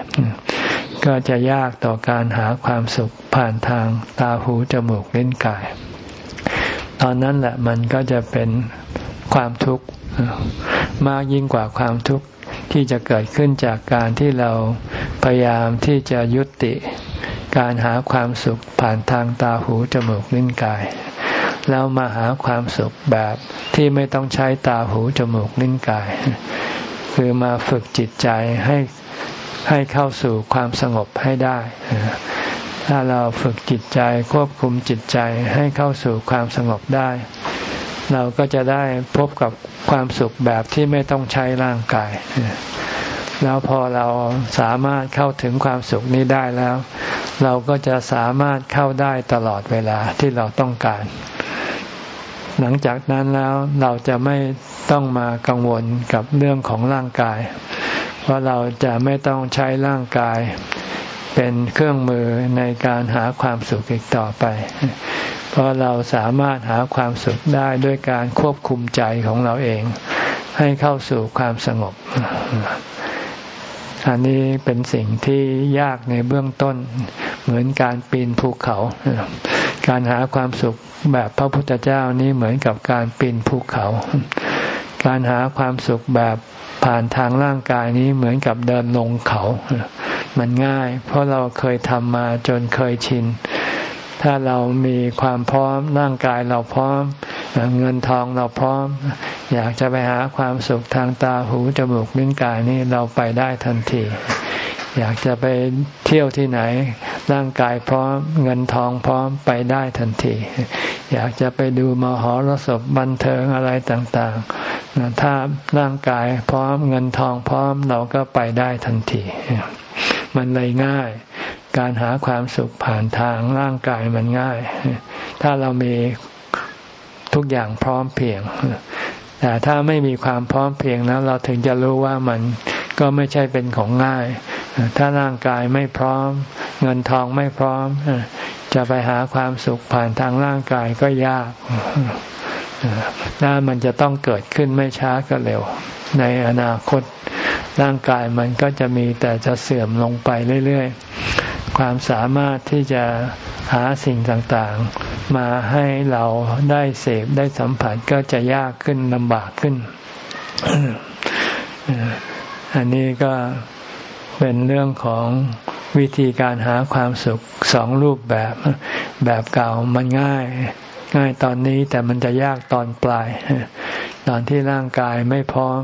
ก็จะยากต่อการหาความสุขผ่านทางตาหูจมูกลิ้นกาย ตอนนั้นแหละมันก็จะเป็นความทุกข์มากยิ่งกว่าความทุกข์ ที่จะเกิดขึ้นจากการที่เราพยายามที่จะยุติ การหาความสุขผ่านทางตาหูจมูกลิ้นกาย แล้วมาหาความสุขแบบที่ไม่ต้องใช้ตาหูจมูกนิ้นกาย คือมาฝึกจิตใจให้ให้เข้าสู่ความสงบให้ได้ ถ้าเราฝึกจิตใจควบคุมจิตใจให้เข้าสู่ความสงบได้ เราก็จะได้พบกับความสุขแบบที่ไม่ต้องใช้ร่างกาย แล้วพอเราสามารถเข้าถึงความสุขนี้ได้แล้ว เราก็จะสามารถเข้าได้ตลอดเวลาที่เราต้องการ หลังจากนั้นแล้วเราจะไม่ต้องมากังวลกับเรื่องของร่างกาย เพราะเราจะไม่ต้องใช้ร่างกายเป็นเครื่องมือในการหาความสุขอีกต่อไป เพราะเราสามารถหาความสุขได้ด้วยการควบคุมใจของเราเอง ให้เข้าสู่ความสงบ อันนี้เป็นสิ่งที่ยากในเบื้องต้น เหมือนการปีนภูเขา การหาความสุขแบบพระพุทธเจ้านี้เหมือนกับการปีนภูเขา การหาความสุขแบบผ่านทางร่างกายนี้เหมือนกับเดินลงเขา มันง่าย เพราะเราเคยทำมาจนเคยชิน ถ้าเรามีความพร้อมร่างกายเราพร้อม เงินทองเราพร้อม อยากจะไปหาความสุขทางตาหูจมูกลิ้นกายนี่เราไปได้ทันที อยากจะไปเที่ยวที่ไหน ร่างกายพร้อม เงินทองพร้อมไปได้ทันที อยากจะไปดูมหรสพบันเทิงอะไรต่างๆ ถ้าร่างกายพร้อมเงินทองพร้อมเราก็ไปได้ทันทีมันเลยง่าย การหาความสุขผ่านทางร่างกายมันง่าย ถ้าเรามีทุกอย่างพร้อมเพียง แต่ถ้าไม่มีความพร้อมเพียงแล้วเราถึงจะรู้ว่ามันก็ไม่ใช่เป็นของง่าย ถ้าร่างกายไม่พร้อม เงินทองไม่พร้อม จะไปหาความสุขผ่านทางร่างกายก็ยากน่ามันจะต้องเกิดขึ้นไม่ช้าก็เร็ว ในอนาคตร่างกายมันก็จะมีแต่จะเสื่อมลงไปเรื่อยๆ ความสามารถที่จะหาสิ่งต่างๆ มาให้เราได้เสพได้สัมผัสก็จะยากขึ้นลำบากขึ้น อันนี้ก็เป็นเรื่องของวิธีการหาความสุขสองรูปแบบแบบเก่ามันง่าย ง่ายตอนนี้แต่มันจะยากตอนปลาย ตอนที่ร่างกายไม่พร้อม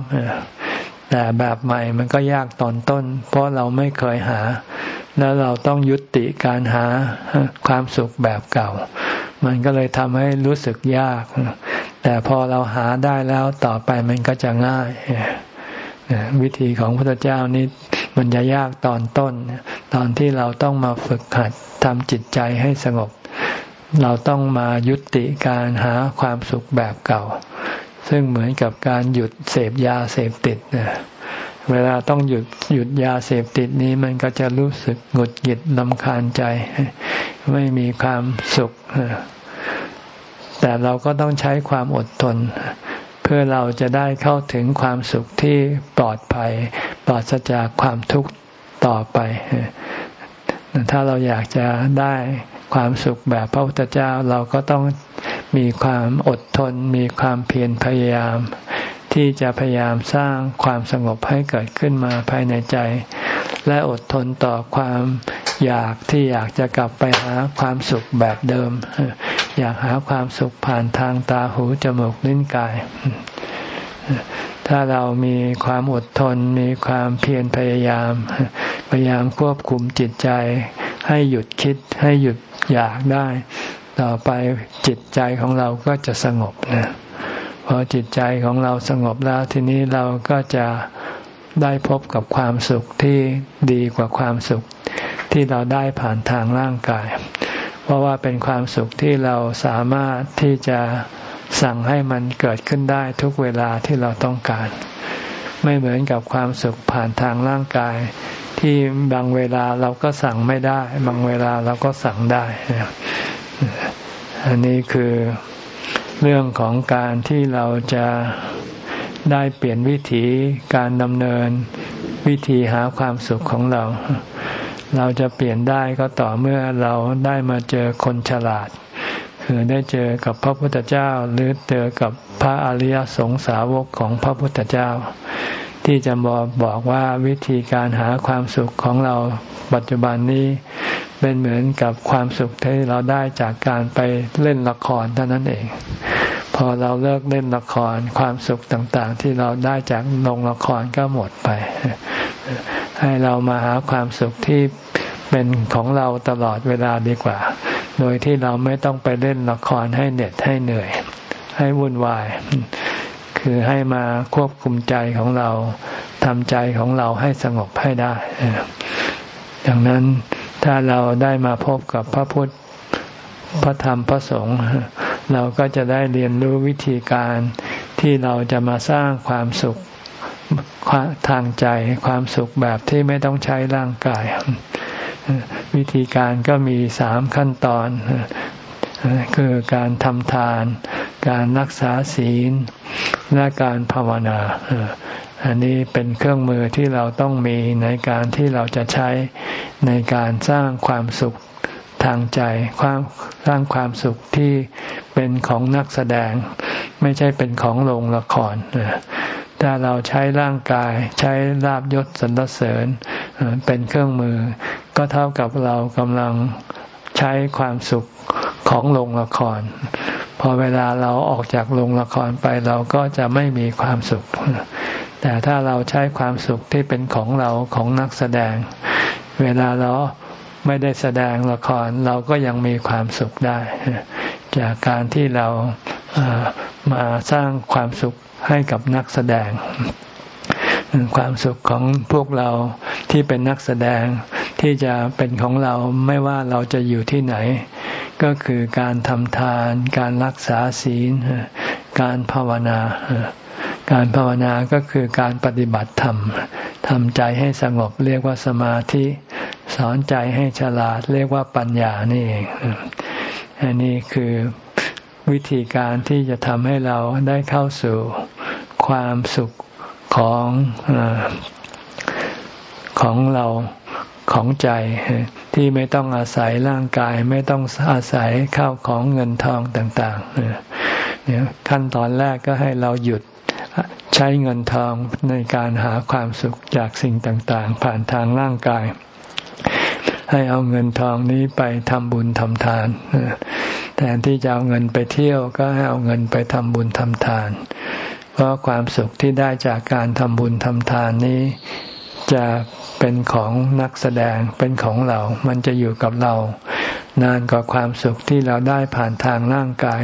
แต่แบบใหม่มันก็ยากตอนต้น เพราะเราไม่เคยหา แล้วเราต้องยุติการหาความสุขแบบเก่า มันก็เลยทำให้รู้สึกยาก แต่พอเราหาได้แล้วต่อไปมันก็จะง่าย วิธีของพระเจ้านี้มันจะยากตอนต้น ตอนที่เราต้องมาฝึกหัดทำจิตใจให้สงบ เราต้องมายุติการหาความสุขแบบเก่า ซึ่งเหมือนกับการหยุดเสพยาเสพติดนะ เวลาต้องหยุดหยุดยาเสพติดนี้มันก็จะรู้สึกหงุดหงิดลำคาญใจ ไม่มีความสุข แต่เราก็ต้องใช้ความอดทน เพื่อเราจะได้เข้าถึงความสุขที่ปลอดภัยปลอดจากความทุกข์ต่อไป ถ้าเราอยากจะได้ความสุขแบบพระพุทธเจ้าเราก็ต้องมีความอดทน มีความเพียรพยายาม ที่จะพยายามสร้างความสงบให้เกิดขึ้นมาภายในใจ และอดทนต่อความอยากที่อยากจะกลับไปหาความสุขแบบเดิม อยากหาความสุขผ่านทางตาหูจมูกลิ้นกาย ถ้าเรามีความอดทนมีความเพียรพยายาม พยายามควบคุมจิตใจ ให้หยุดคิดให้หยุดอยากได้ ต่อไปจิตใจของเราก็จะสงบนะ อจิตใจของเราสงบแล้วทีนี้เราก็จะได้พบกับความสุขที่ดีกว่าความสุขที่เราได้ผ่านทางร่างกาย เพราะว่าเป็นความสุขที่เราสามารถที่จะสั่งให้มันเกิดขึ้นได้ทุกเวลาที่เราต้องการ ไม่เหมือนกับความสุขผ่านทางร่างกาย ที่บางเวลาเราก็สั่งไม่ได้ บางเวลาเราก็สั่งได้ อันนี้คือ เรื่องของการที่เราจะได้เปลี่ยนวิถีการดำเนินวิธีหาความสุขของเรา เราจะเปลี่ยนได้ก็ต่อเมื่อเราได้มาเจอคนฉลาด คือได้เจอกับพระพุทธเจ้า หรือเจอกับพระอริยสงสาวกของพระพุทธเจ้า ที่จะบอกบอกว่าวิธีการหาความสุขของเราปัจจุบันนี้ เป็นเหมือนกับความสุขที่เราได้จากการไปเล่นละครเท่านั้นเอง พอเราเลิกเล่นละครความสุขต่างๆ ที่เราได้จากลงละครก็หมดไป ให้เรามาหาความสุขที่เป็นของเราตลอดเวลาดีกว่า โดยที่เราไม่ต้องไปเล่นละครให้เหน็ดให้เหนื่อย ให้วุ่นวาย คือให้มาควบคุมใจของเราทำใจของเราให้สงบให้ได้ดังนั้น ถ้าเราได้มาพบกับพระพุทธพระธรรมพระสงฆ์เราก็จะได้เรียนรู้วิธีการที่เราจะมาสร้างความสุขทางใจ ความสุขแบบที่ไม่ต้องใช้ร่างกาย วิธีการก็มีสามขั้นตอน คือการทำทาน การรักษาศีล และการภาวนา อันนี้เป็นเครื่องมือที่เราต้องมีในการที่เราจะใช้ในการสร้างความสุขทางใจความสร้างความสุขที่เป็นของนักแสดง ไม่ใช่เป็นของโรงละครถ้าเราใช้ร่างกายใช้ลาบยศสรรเสริญเป็นเครื่องมือ ก็เท่ากับเรากำลังใช้ความสุขของโรงละคร พอเวลาเราออกจากโรงละครไปเราก็จะไม่มีความสุข แต่ถ้าเราใช้ความสุขที่เป็นของเราของนักแสดง เวลาเราไม่ได้แสดงละครเราก็ยังมีความสุขได้ จากการที่เรามาสร้างความสุขให้กับนักแสดง ความสุขของพวกเราที่เป็นนักแสดงที่จะเป็นของเราไม่ว่าเราจะอยู่ที่ไหน ก็คือการทำทาน การรักษาศีล การภาวนา การภาวนาก็คือการปฏิบัติธรรมทำใจให้สงบเรียกว่าสมาธิ สอนใจให้ฉลาดเรียกว่าปัญญานี่เองอันนี้คือวิธีการที่จะทำให้เราได้เข้าสู่ความสุขของอของเราของใจที่ไม่ต้องอาศัยร่างกายไม่ต้องอาศัยข้าวของเงินทองต่าง ๆ เนี่ยขั้นตอนแรกก็ให้เราหยุด ช้เงินทองในการหาความสุขจากสิ่งต่างๆ ผ่านทางร่างกาย ให้เอาเงินทองนี้ไปทำบุญทำทานแทนที่จะเอาเงินไปเที่ยวก็ให้เอาเงินไปทำบุญทำทาน เพราะความสุขที่ได้จากการทำบุญทำทานนี้จะเป็นของนักแสดงเป็นของเรา มันจะอยู่กับเรา นานกว่าความสุขที่เราได้ผ่านทางร่างกาย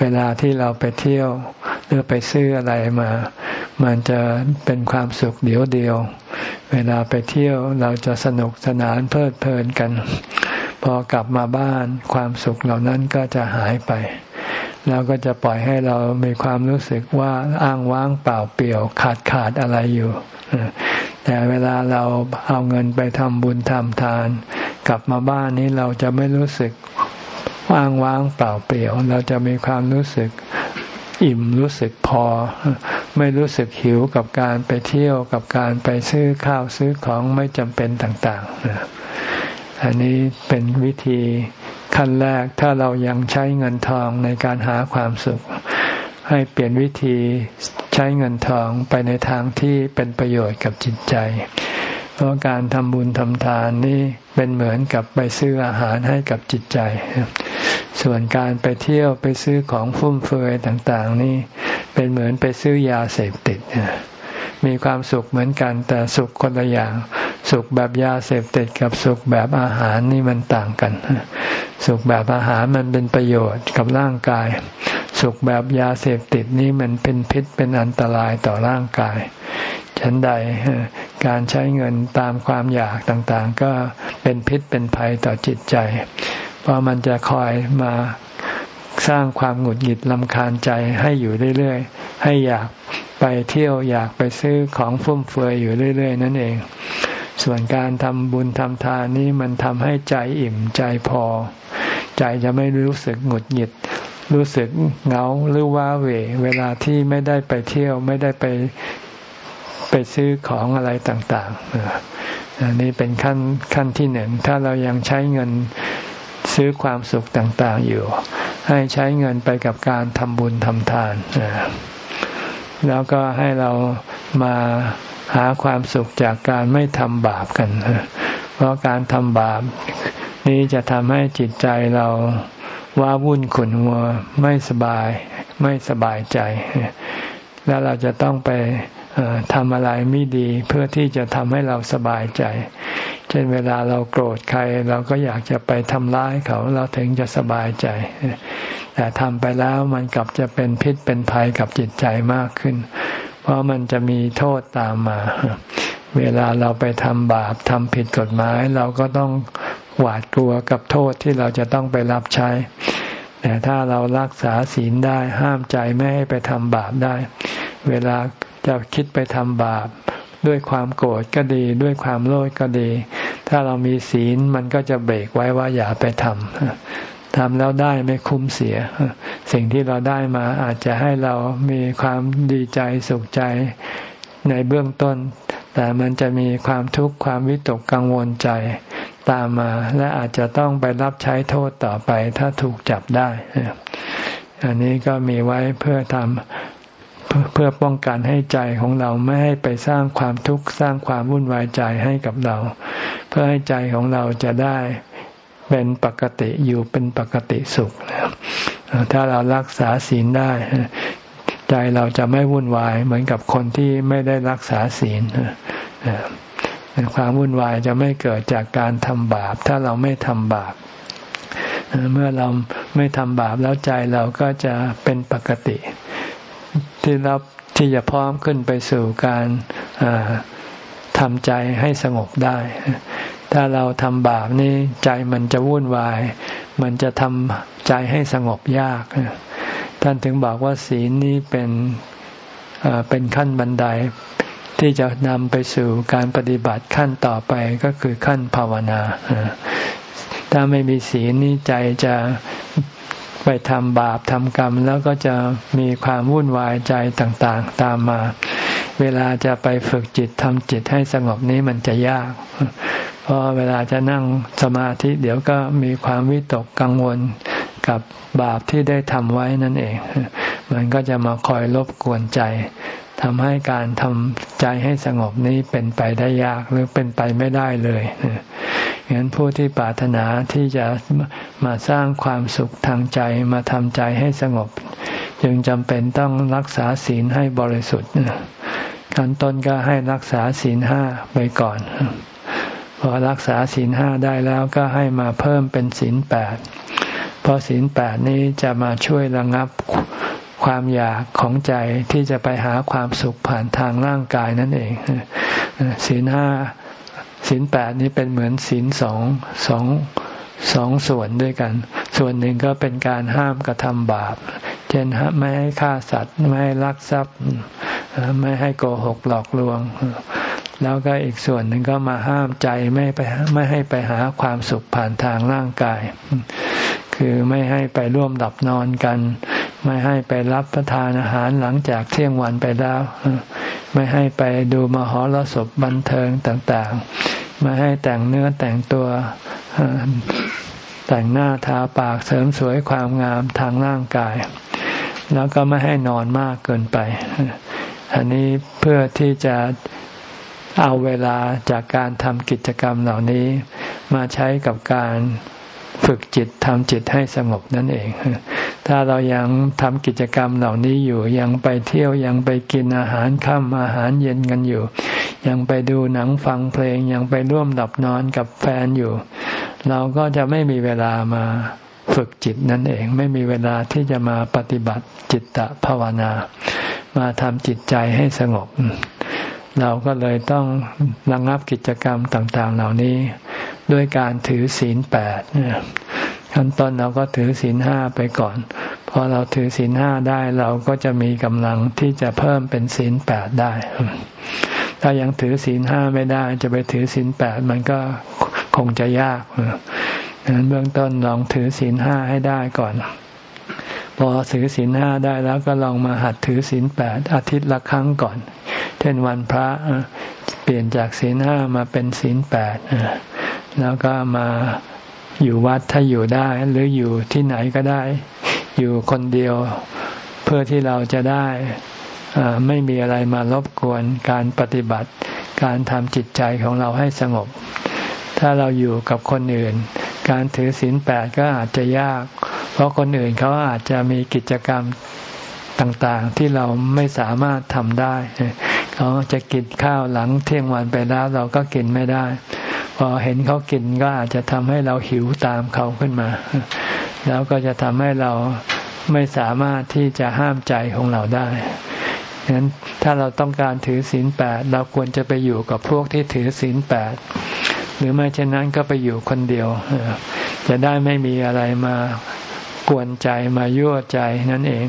เวลาที่เราไปเที่ยว หรือไปซื้ออะไรมา มันจะเป็นความสุขเดียวเดียว เวลาไปเที่ยวเราจะสนุกสนานเพลิดเพลินกัน พอกลับมาบ้านความสุขเหล่านั้นก็จะหายไปแล้วก็จะปล่อยให้เรามีความรู้สึกว่าอ้างว้างเปล่าเปลี่ยวขาดขาดอะไรอยู่ แต่เวลาเราเอาเงินไปทำบุญทำทาน กลับมาบ้านนี้เราจะไม่รู้สึกว่างว้างเปล่าเปลี่ยว เราจะมีความรู้สึก อิ่มรู้สึกพอ ไม่รู้สึกหิวกับการไปเที่ยวกับการไปซื้อข้าวซื้อของไม่จำเป็นต่างๆ อันนี้เป็นวิธีขั้นแรกถ้าเรายังใช้เงินทองในการหาความสุข ให้เปลี่ยนวิธีใช้เงินทองไปในทางที่เป็นประโยชน์กับจิตใจ เพราะการทำบุญทำทานนี่เป็นเหมือนกับไปซื้ออาหารให้กับจิตใจ ส่วนการไปเที่ยวไปซื้อของฟุ่มเฟือยต่างๆ นี่เป็นเหมือนไปซื้อยาเสพติดมีความสุขเหมือนกัน แต่สุขคนละอย่าง สุขแบบยาเสพติดกับสุขแบบอาหารนี่มันต่างกัน สุขแบบอาหารมันเป็นประโยชน์กับร่างกาย สุขแบบยาเสพติดนี้มันเป็นพิษเป็นอันตรายต่อร่างกายฉันใดการใช้เงินตามความอยากต่างๆ ก็เป็นพิษเป็นภัยต่อจิตใจ เพราะมันจะคอยมาสร้างความหงุดหงิดลำคาญใจให้อยู่เรื่อยๆ ให้อยากไปเที่ยวอยากไปซื้อของฟุ่มเฟือยอยู่เรื่อย ๆ นั่นเอง ส่วนการทำบุญทำทานนี้มันทำให้ใจอิ่มใจพอ ใจจะไม่รู้สึกหงุดหงิด รู้สึกเหงาหรือว้าเหวเวลาที่ไม่ได้ไปเที่ยวไม่ได้ไปไปซื้อของอะไรต่างๆอันนี้เป็นขั้นขั้นที่หนึ่งถ้าเรายังใช้เงิน ซื้อความสุขต่างๆอยู่ ให้ใช้เงินไปกับการทำบุญทำทาน แล้วก็ให้เรามาหาความสุขจากการไม่ทำบาปกัน เพราะการทำบาปนี้จะทำให้จิตใจเราว่าวุ่นขุนมัวไม่สบาย ไม่สบายใจ แล้วเราจะต้องไป ทำอะไรไม่ดีเพื่อที่จะทำให้เราสบายใจ เช่นเวลาเราโกรธใคร เราก็อยากจะไปทำร้ายเขาเราถึงจะสบายใจ แต่ทำไปแล้วมันกลับจะเป็นพิษเป็นภัยกับจิตใจมากขึ้น เพราะมันจะมีโทษตามมา เวลาเราไปทำบาปทำผิดกฎหมาย เราก็ต้องหวาดกลัวกับโทษที่เราจะต้องไปรับใช้ แต่ถ้าเรารักษาศีลได้ห้ามใจไม่ให้ไปทำบาปได้ เวลา จะคิดไปทำบาป ด้วยความโกรธก็ดี ด้วยความโลภก็ดี ถ้าเรามีศีลมันก็จะเบรกไว้ว่าอย่าไปทำทำแล้วได้ไม่คุ้มเสีย สิ่งที่เราได้มาอาจจะให้เรามีความดีใจสุขใจในเบื้องต้น แต่มันจะมีความทุกข์ความวิตกกังวลใจตามมา และอาจจะต้องไปรับใช้โทษต่อไปถ้าถูกจับได้ อันนี้ก็มีไว้เพื่อทำ เพื่อป้องกันให้ใจของเราไม่ให้ไปสร้างความทุกข์สร้างความวุ่นวายใจให้กับเรา เพื่อให้ใจของเราจะได้เป็นปกติอยู่เป็นปกติสุขถ้าเรารักษาศีลได้ ใจเราจะไม่วุ่นวายเหมือนกับคนที่ไม่ได้รักษาศีลความวุ่นวายจะไม่เกิดจากการทำบาป ถ้าเราไม่ทำบาปเมื่อเราไม่ทำบาปแล้วใจเราก็จะเป็นปกติ ที่รับที่จะพร้อมขึ้นไปสู่การทำใจให้สงบได้ ถ้าเราทำบาปนี่ใจมันจะวุ่นวาย มันจะทำใจให้สงบยาก ท่านถึงบอกว่าศีลนี้เป็นเป็นขั้นบันไดที่จะนำไปสู่การปฏิบัติขั้นต่อไปก็คือขั้นภาวนา ถ้าไม่มีศีลนี้ใจจะ ไปทำบาปทำกรรม แล้วก็จะมีความวุ่นวายใจต่างๆ ตามมา เวลาจะไปฝึกจิตทำจิตให้สงบนี้มันจะยาก เพราะเวลาจะนั่งสมาธิเดี๋ยวก็มีความวิตกกังวลกับบาปที่ได้ทำไว้นั่นเอง มันก็จะมาคอยรบกวนใจ ทำให้การทำใจให้สงบนี้เป็นไปได้ยากหรือเป็นไปไม่ได้เลยงั้นผู้ที่ปรารถนาที่จะมาสร้างความสุขทางใจมาทำใจให้สงบ จึงจำเป็นต้องรักษาศีลให้บริสุทธิ์ขั้นต้นก็ให้รักษาศีลห้าไปก่อน พอรักษาศีลห้าได้แล้วก็ให้มาเพิ่มเป็นศีลแปดเพราะศีลแปดนี้จะมาช่วยระงับ ความอยากของใจที่จะไปหาความสุขผ่านทางร่างกายนั่นเองศีลห้าศีลแปดนี้เป็นเหมือนศีลสองสองสองส่วนด้วยกัน ส่วนหนึ่งก็เป็นการห้ามกระทำบาป เช่นไม่ให้ฆ่าสัตว์ ไม่ให้ลักทรัพย์ ไม่ให้โกหกหลอกลวง แล้วก็อีกส่วนหนึ่งก็มาห้ามใจไม่ไปไม่ให้ไปหาความสุขผ่านทางร่างกาย คือไม่ให้ไปร่วมดับนอนกัน ไม่ให้ไปรับประทานอาหารหลังจากเที่ยงวันไปแล้ว ไม่ให้ไปดูมหรสพบันเทิงต่างๆ ไม่ให้แต่งเนื้อแต่งตัวแต่งหน้าทาปากเสริมสวยความงามทางร่างกาย แล้วก็ไม่ให้นอนมากเกินไป อันนี้เพื่อที่จะเอาเวลาจากการทำกิจกรรมเหล่านี้ มาใช้กับการ ฝึกจิตทำจิตให้สงบนั่นเอง ถ้าเรายังทำกิจกรรมเหล่านี้อยู่ยังไปเที่ยวยังไปกินอาหารค่ำอาหารเย็นกันอยู่ ยังไปดูหนังฟังเพลงยังไปร่วมหลับนอนกับแฟนอยู่ เราก็จะไม่มีเวลามาฝึกจิตนั่นเอง ไม่มีเวลาที่จะมาปฏิบัติจิตตภาวนา มาทำจิตใจให้สงบ เราก็เลยต้องระงงับกิจกรรมต่าง ๆ เหล่านี้ ด้วยการถือศีลแปดขั้นต้นเราก็ถือศีลห้าไปก่อน พอเราถือศีลห้าได้เราก็จะมีกำลังที่จะเพิ่มเป็นศีลแปดได้ ถ้ายังถือศีลห้าไม่ได้ จะไปถือศีลแปดมันก็คงจะยากดังนั้นเบื้องต้นลองถือศีลห้าให้ได้ก่อน พอถือศีลห้าได้แล้วก็ลองมาหัดถือศีลแปดอาทิตย์ละครั้งก่อน เช่นวันพระเปลี่ยนจากศีลห้ามาเป็นศีลแปดแล้วก็มาอยู่วัดถ้าอยู่ได้หรืออยู่ที่ไหนก็ได้ อยู่คนเดียวเพื่อที่เราจะได้ไม่มีอะไรมารบกวนการปฏิบัติ การทำจิตใจของเราให้สงบ ถ้าเราอยู่กับคนอื่น การถือศีลแปดก็อาจจะยาก เพราะคนอื่นเขาอาจจะมีกิจกรรมต่างๆ ที่เราไม่สามารถทำได้ เขาจะกินข้าวหลังเที่ยงวันไปแล้วเราก็กินไม่ได้ พอเห็นเขากินก็อาจจะทำให้เราหิวตามเขาขึ้นมา แล้วก็จะทำให้เราไม่สามารถที่จะห้ามใจของเราได้ฉะนั้นถ้าเราต้องการถือศีลแปดเราควรจะไปอยู่กับพวกที่ถือศีลแปดหรือไม่เช่นนั้นก็ไปอยู่คนเดียวจะได้ไม่มีอะไรมากวนใจมายั่วใจนั่นเอง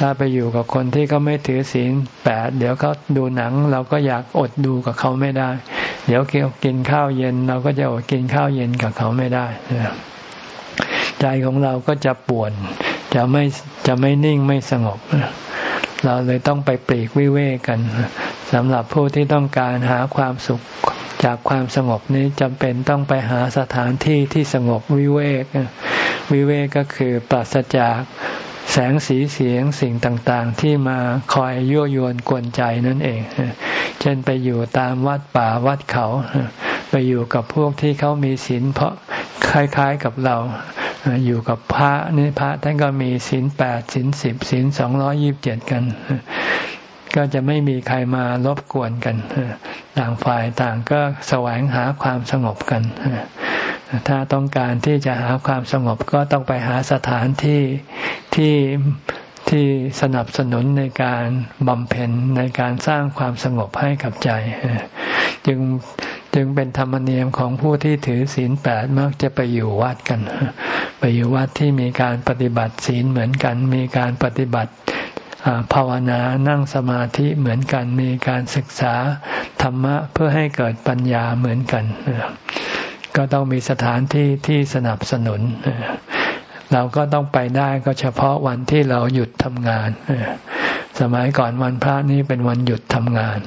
ถ้าไปอยู่กับคนที่เขาไม่ถือศีลแปดเดี๋ยวเขาดูหนัง เราก็อยากอดดูกับเขาไม่ได้ เดี๋ยวกินข้าวเย็น เราก็จะอดกินข้าวเย็นกับเขาไม่ได้ใจของเราก็จะป่วน จะไม่จะไม่นิ่งไม่สงบ เราเลยต้องไปปลีกวิเวกกันสำหรับผู้ที่ต้องการหาความสุขจากความสงบนี้จำเป็นต้องไปหาสถานที่ที่สงบวิเวก วิเวกก็คือปราศจาก แสงสีเสียงสิ่งต่างๆ ที่มาคอยยั่วยวนกวนใจนั่นเอง เช่นไปอยู่ตามวัดป่าวัดเขา ไปอยู่กับพวกที่เขามีศีลเพราะคล้ายๆกับเรา อยู่กับพระนี่พระท่านก็มีศีลแปดศีลสิบศีลสองร้อยิบเจ็ดกัน ก็จะไม่มีใครมารบกวนกัน ต่างฝ่ายต่างก็แสวงหาความสงบกัน ถ้าต้องการที่จะหาความสงบก็ต้องไปหาสถานที่ที่ที่สนับสนุนในการบำเพ็ญในการสร้างความสงบให้กับใจ จึงจึงเป็นธรรมเนียมของผู้ที่ถือศีลแปดมักจะไปอยู่วัดกัน ไปอยู่วัดที่มีการปฏิบัติศีลเหมือนกัน มีการปฏิบัติภาวนานั่งสมาธิเหมือนกัน มีการศึกษาธรรมะเพื่อให้เกิดปัญญาเหมือนกัน ก็ต้องมีสถานที่ที่สนับสนุน เราก็ต้องไปได้ก็เฉพาะวันที่เราหยุดทำงาน สมัยก่อนวันพระนี้เป็นวันหยุดทำงาน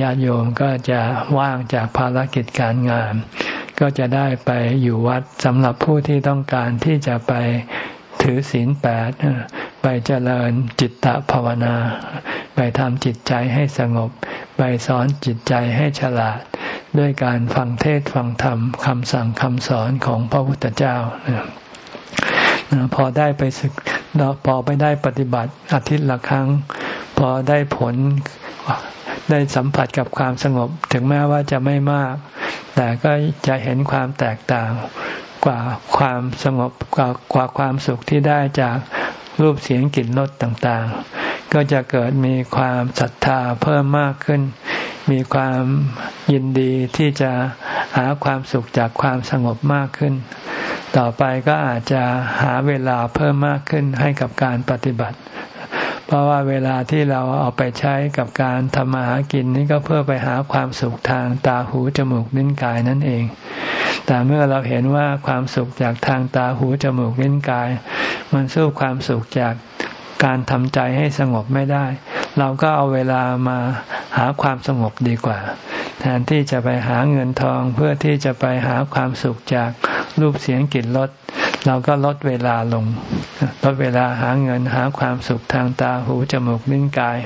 ญาติโยมก็จะว่างจากภารกิจการงาน ก็จะได้ไปอยู่วัดสำหรับผู้ที่ต้องการที่จะไปถือศีลแปดไปเจริญจิตตภาวนา ไปทำจิตใจให้สงบ ไปสอนจิตใจให้ฉลาด ด้วยการฟังเทศฟังธรรมคำสั่งคำสอนของพระพุทธเจ้าพอได้ไปศึกพอไปได้ปฏิบัติอาทิตย์ละครั้ง พอได้ผลได้สัมผัสกับความสงบ ถึงแม้ว่าจะไม่มาก แต่ก็จะเห็นความแตกต่างกว่าความสงบกว่ากว่าความสุขที่ได้จากรูปเสียงกลิ่นรสต่างๆ ก็จะเกิดมีความศรัทธาเพิ่มมากขึ้น มีความยินดีที่จะหาความสุขจากความสงบมากขึ้น ต่อไปก็อาจจะหาเวลาเพิ่มมากขึ้นให้กับการปฏิบัติ เพราะว่าเวลาที่เราเอาไปใช้กับการทำมาหากินนี่ก็เพื่อไปหาความสุขทางตาหูจมูกนิ้นกายนั่นเอง แต่เมื่อเราเห็นว่าความสุขจากทางตาหูจมูกลิ้นกาย มันสู้ความสุขจากการทำใจให้สงบไม่ได้ เราก็เอาเวลามาหาความสงบดีกว่า แทนที่จะไปหาเงินทองเพื่อที่จะไปหาความสุขจากรูปเสียงกลิ่นรสเราก็ลดเวลาลง ลดเวลาหาเงินหาความสุขทางตาหูจมูกลิ้นกาย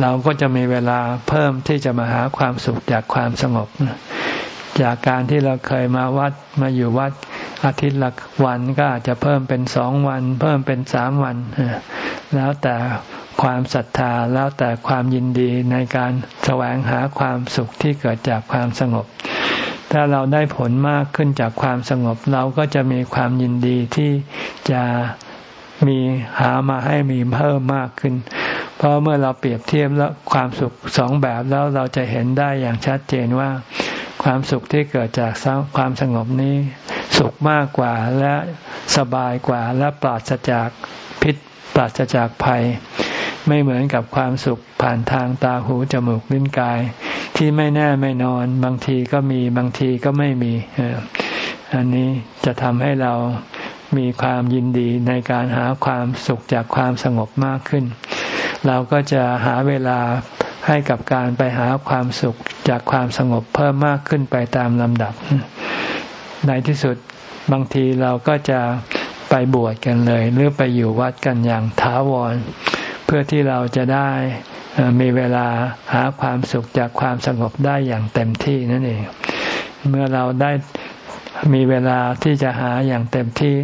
เราก็จะมีเวลาเพิ่มที่จะมาหาความสุขจากความสงบ จากการที่เราเคยมาวัดมาอยู่วัดอาทิตย์ละวันก็อาจจะเพิ่มเป็นสองวัน เพิ่มเป็นสามวัน แล้วแต่ ความศรัทธาแล้วแต่ความยินดีในการแสวงหาความสุขที่เกิดจากความสงบ ถ้าเราได้ผลมากขึ้นจากความสงบ เราก็จะมีความยินดีที่จะมีหามาให้มีเพิ่มมากขึ้น เพราะเมื่อเราเปรียบเทียบแล้วความสุขสองแบบแล้วเราจะเห็นได้อย่างชัดเจนว่า ความสุขที่เกิดจากความสงบนี้สุขมากกว่าและสบายกว่าและปราศจากพิษปราศจากภัย ไม่เหมือนกับความสุขผ่านทางตาหูจมูกลิ้นกาย ที่ไม่แน่ไม่นอน บางทีก็มีบางทีก็ไม่มีอันนี้จะทำให้เรามีความยินดีในการหาความสุขจากความสงบมากขึ้น เราก็จะหาเวลาให้กับการไปหาความสุขจากความสงบเพิ่มมากขึ้นไปตามลำดับ ในที่สุดบางทีเราก็จะไปบวชกันเลย หรือไปอยู่วัดกันอย่างถาวร เพื่อที่เราจะได้มีเวลาหาความสุขจากความสงบได้อย่างเต็มที่นั่นเอง เมื่อเราได้มีเวลาที่จะหาอย่างเต็มที่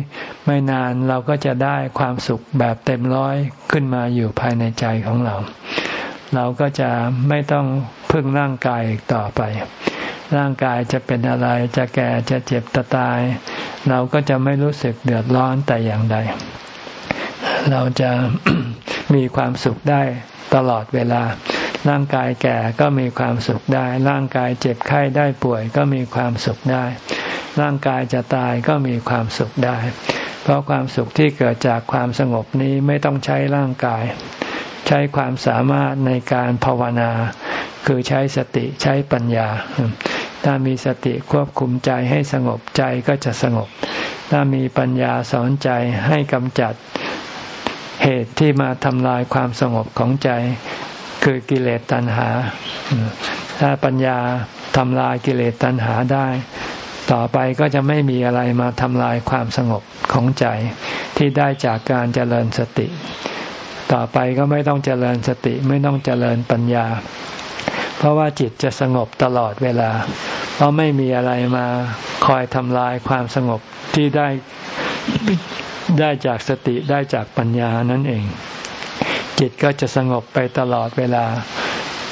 ไม่นานเราก็จะได้ความสุขแบบเต็มร้อยขึ้นมาอยู่ภายในใจของเรา เราก็จะไม่ต้องพึ่งร่างกายอีกต่อไป ร่างกายจะเป็นอะไรจะแก่จะเจ็บจะตาย เราก็จะไม่รู้สึกเดือดร้อนแต่อย่างใด เราจะ มีความสุขได้ตลอดเวลา ร่างกายแก่ก็มีความสุขได้ ร่างกายเจ็บไข้ได้ป่วยก็มีความสุขได้ ร่างกายจะตายก็มีความสุขได้ เพราะความสุขที่เกิดจากความสงบนี้ไม่ต้องใช้ร่างกาย ใช้ความสามารถในการภาวนา คือใช้สติใช้ปัญญา ถ้ามีสติควบคุมใจให้สงบใจก็จะสงบ ถ้ามีปัญญาสอนใจให้กำจัด ตุที่มาทำลายความสงบของใจ คือกิเลสตัณหา ถ้าปัญญาทำลายกิเลสตัณหาได้ ต่อไปก็จะไม่มีอะไรมาทำลายความสงบของใจ ที่ได้จากการเจริญสติ ต่อไปก็ไม่ต้องเจริญสติไม่ต้องเจริญปัญญา เพราะว่าจิตจะสงบตลอดเวลา เพราะไม่มีอะไรมาคอยทำลายความสงบที่ได้ ได้จากสติได้จากปัญญานั่นเอง จิตก็จะสงบไปตลอดเวลา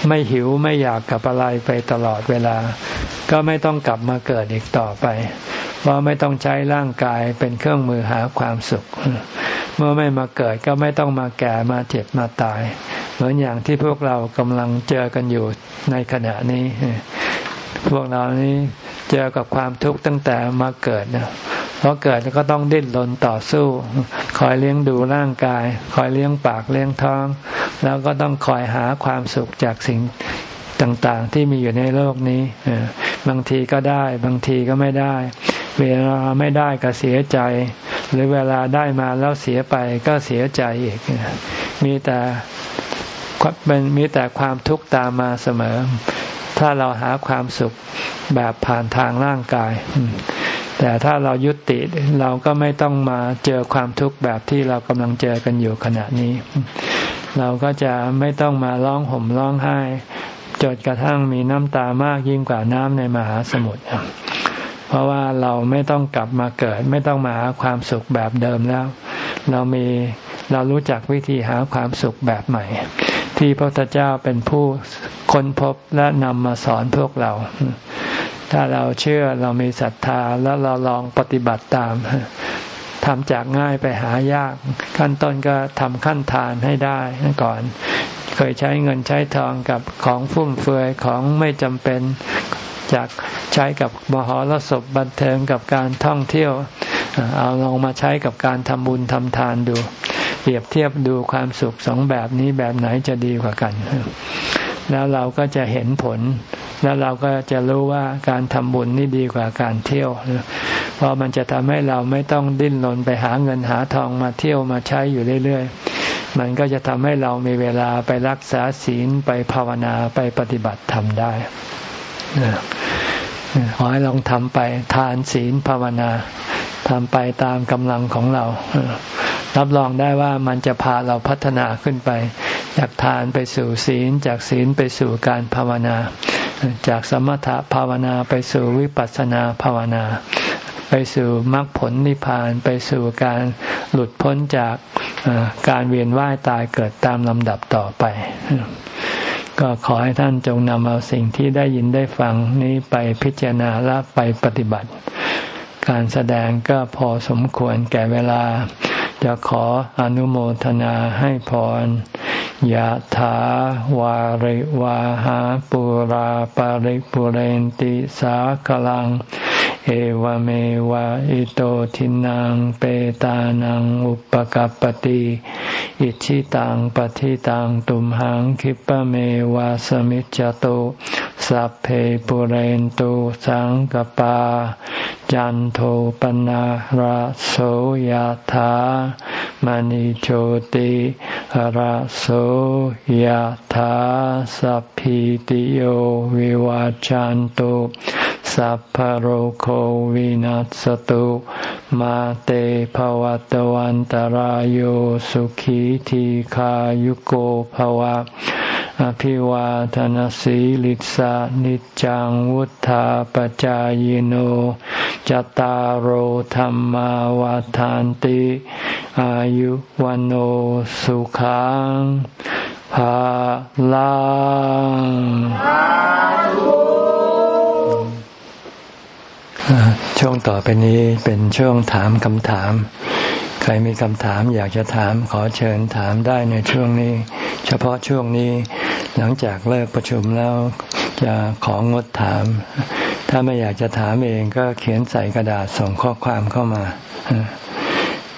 ไม่หิวไม่อยากกับอะไรไปตลอดเวลา ก็ไม่ต้องกลับมาเกิดอีกต่อไป เพราะไม่ต้องใช้ร่างกายเป็นเครื่องมือหาความสุข เมื่อไม่มาเกิดก็ไม่ต้องมาแก่มาเจ็บมาตาย เหมือนอย่างที่พวกเรากำลังเจอกันอยู่ในขณะนี้ พวกเรานี้เจอกับความทุกข์ตั้งแต่มาเกิดนะ พราะเกิดก็ต้องดิ้นรนต่อสู้ คอยเลี้ยงดูร่างกาย คอยเลี้ยงปากเลี้ยงท้อง แล้วก็ต้องคอยหาความสุขจากสิ่งต่างๆ ที่มีอยู่ในโลกนี้บางทีก็ได้ บางทีก็ไม่ได้ เวลาไม่ได้ก็เสียใจ หรือเวลาได้มาแล้วเสียไปก็เสียใจอีกมีแต่เป็นมีแต่ความทุกข์ตามมาเสมอ ถ้าเราหาความสุขแบบผ่านทางร่างกาย แต่ถ้าเรายุติเราก็ไม่ต้องมาเจอความทุกข์แบบที่เรากำลังเจอกันอยู่ขณะนี้ เราก็จะไม่ต้องมาร้องห่มร้องไห้จนกระทั่งมีน้ำตามากยิ่งกว่าน้ำในมหาสมุทรเพราะว่าเราไม่ต้องกลับมาเกิด ไม่ต้องมาหาความสุขแบบเดิมแล้ว เรามีเรารู้จักวิธีหาความสุขแบบใหม่ ที่พระพุทธเจ้าเป็นผู้ค้นพบและนำมาสอนพวกเรา ถ้าเราเชื่อเรามีศรัทธาแล้วเราลองปฏิบัติตามทำจากง่ายไปหายาก ขั้นต้นก็ทำขั้นทานให้ได้ก่อน เคยใช้เงินใช้ทองกับของฟุ่มเฟือยของไม่จำเป็นจากใช้กับมหรสพบันเทิงกับการท่องเที่ยว เอาลองมาใช้กับการทำบุญทำทานดู เปรียบเทียบดูความสุขสองแบบนี้แบบไหนจะดีกว่ากัน แล้วเราก็จะเห็นผล แล้วเราก็จะรู้ว่าการทำบุญนี่ดีกว่าการเที่ยว เพราะมันจะทำให้เราไม่ต้องดิ้นรนไปหาเงินหาทองมาเที่ยวมาใช้อยู่เรื่อยๆ มันก็จะทำให้เรามีเวลาไปรักษาศีลไปภาวนาไปปฏิบัติธรรมได้ขอให้ลองทำไปทานศีลภาวนาทำไปตามกำลังของเรา รับรองได้ว่ามันจะพาเราพัฒนาขึ้นไป จากทานไปสู่ศีล จากศีลไปสู่การภาวนา จากสมถภาวนาไปสู่วิปัสสนาภาวนา ไปสู่มรรคผลนิพพานไปสู่การหลุดพ้นจากการเวียนว่ายตายเกิดตามลำดับต่อไป ก็ขอให้ท่านจงนำเอาสิ่งที่ได้ยินได้ฟังนี้ไปพิจารณาและไปปฏิบัติ การแสดงก็พอสมควรแก่เวลา จะขออนุโมทนาให้พร ยะถาวาริวาหาปุราปาริปุเรนติสาคลัง เอวเมวะอิโตทินังเปตานังอุปกัรปติอิชิตังปฏิตังตุมหังคิปะเมวะสมิจจตุสัพเพปุเรนตุสังกปา จันโทปนะระโสยธามณิโชติระโสยธาสัพพิติโยวิวาจันตุ สัพพโรโควินัสตุ มาเตภวัตวันตารโยสุขีทีขายุโกภวะ อภิวาทนสีลิสานิจังวุธาปจายโน จตารโหธรรมวาทานติ อายุวันโอสุขังภาลัง ช่วงต่อไปนี้เป็นช่วงถามคำถาม ใครมีคำถามอยากจะถามขอเชิญถามได้ในช่วงนี้ เฉพาะช่วงนี้ หลังจากเลิกประชุมแล้วจะของดถาม ถ้าไม่อยากจะถามเองก็เขียนใส่กระดาษส่งข้อความเข้ามา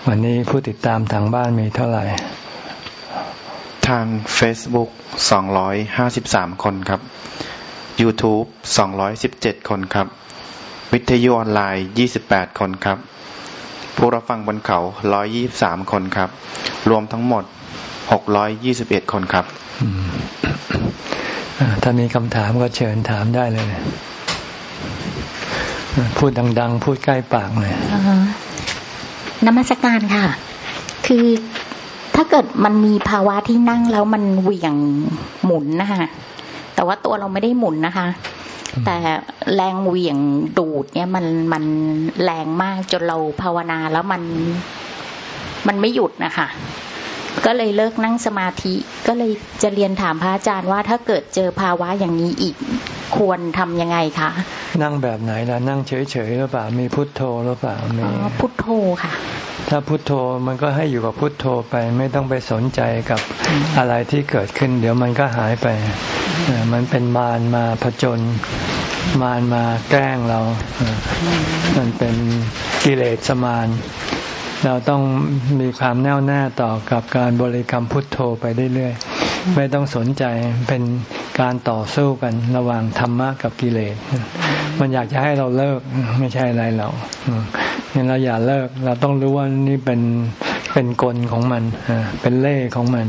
วันนี้ผู้ติดตามทางบ้านมีเท่าไหร่ ทาง Facebook 253 คนครับ YouTube 217 คนครับ วิทยุออนไลน์ 28 คนครับ ผู้รับฟังบนเขา 123 คนครับ รวมทั้งหมด 621 คนครับ ถ้ามีคำถามก็เชิญถามได้เลย พูดดัง ๆ พูดใกล้ปากเลยนมัสการค่ะ คือถ้าเกิดมันมีภาวะที่นั่งแล้วมันเหวี่ยงหมุนนะคะแต่ว่าตัวเราไม่ได้หมุนนะคะ แต่แรงเหวี่ยงดูดเนี่ยมันมันแรงมากจนเราภาวนาแล้วมันมันไม่หยุดนะคะก็เลยเลิกนั่งสมาธิ ก็เลยจะเรียนถามพระอาจารย์ว่าถ้าเกิดเจอภาวะอย่างนี้อีกควรทำยังไงคะ นั่งแบบไหนล่ะ นั่งเฉยๆหรือเปล่า มีพุทโธหรือเปล่ามีพุทโธค่ะ ถ้าพุทโธมันก็ให้อยู่กับพุทโธไป ไม่ต้องไปสนใจกับอะไรที่เกิดขึ้น เดี๋ยวมันก็หายไป มันเป็นมารมาผจญมารมาแกล้งเรา มันเป็นกิเลสมารเราต้องมีความแน่วแน่ต่อกับการบริกรรมพุทโธไปเรื่อยๆ ไม่ต้องสนใจเป็น การต่อสู้กันระหว่างธรรมะกับกิเลส มันอยากจะให้เราเลิกไม่ใช่อะไรเราเนี่ยเราอย่าเลิก เราต้องรู้ว่านี่เป็นเป็นกลของมันเป็นเล่ของมัน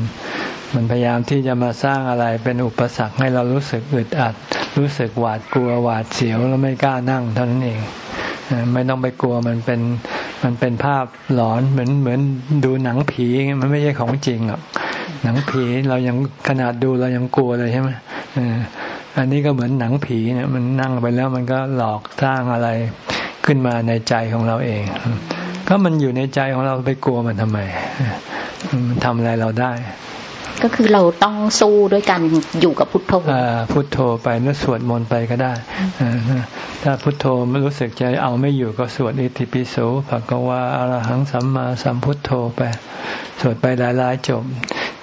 มันพยายามที่จะมาสร้างอะไรเป็นอุปสรรคให้เรารู้สึกอึดอัด รู้สึกหวาดกลัวหวาดเสียวแล้วไม่กล้านั่งเท่านั้นเองไม่ต้องไปกลัวมันเป็นมันเป็นภาพหลอนเหมือนเหมือนดูหนังผีมันไม่ใช่ของจริงหรอก หนังผีเรายังขนาดดูเรายังกลัวเลยใช่ไหมอันนี้ก็เหมือนหนังผีเนี่ยมันนั่งไปแล้วมันก็หลอกสร้างอะไรขึ้นมาในใจของเราเอง ก็มันอยู่ในใจของเราไปกลัวมันทำไมมันทำอะไรเราได้ ก็คือเราต้องสู้ด้วยกันอยู่กับพุทโธพุทโธไปแล้วสวดมนต์ไปก็ได้ถ้าพุทโธไม่รู้สึกใจเอาไม่อยู่ก็สวดอิติปิโสภะกวาอรหังสัมมาสัมพุทโธไป สวดไปหลายๆจบ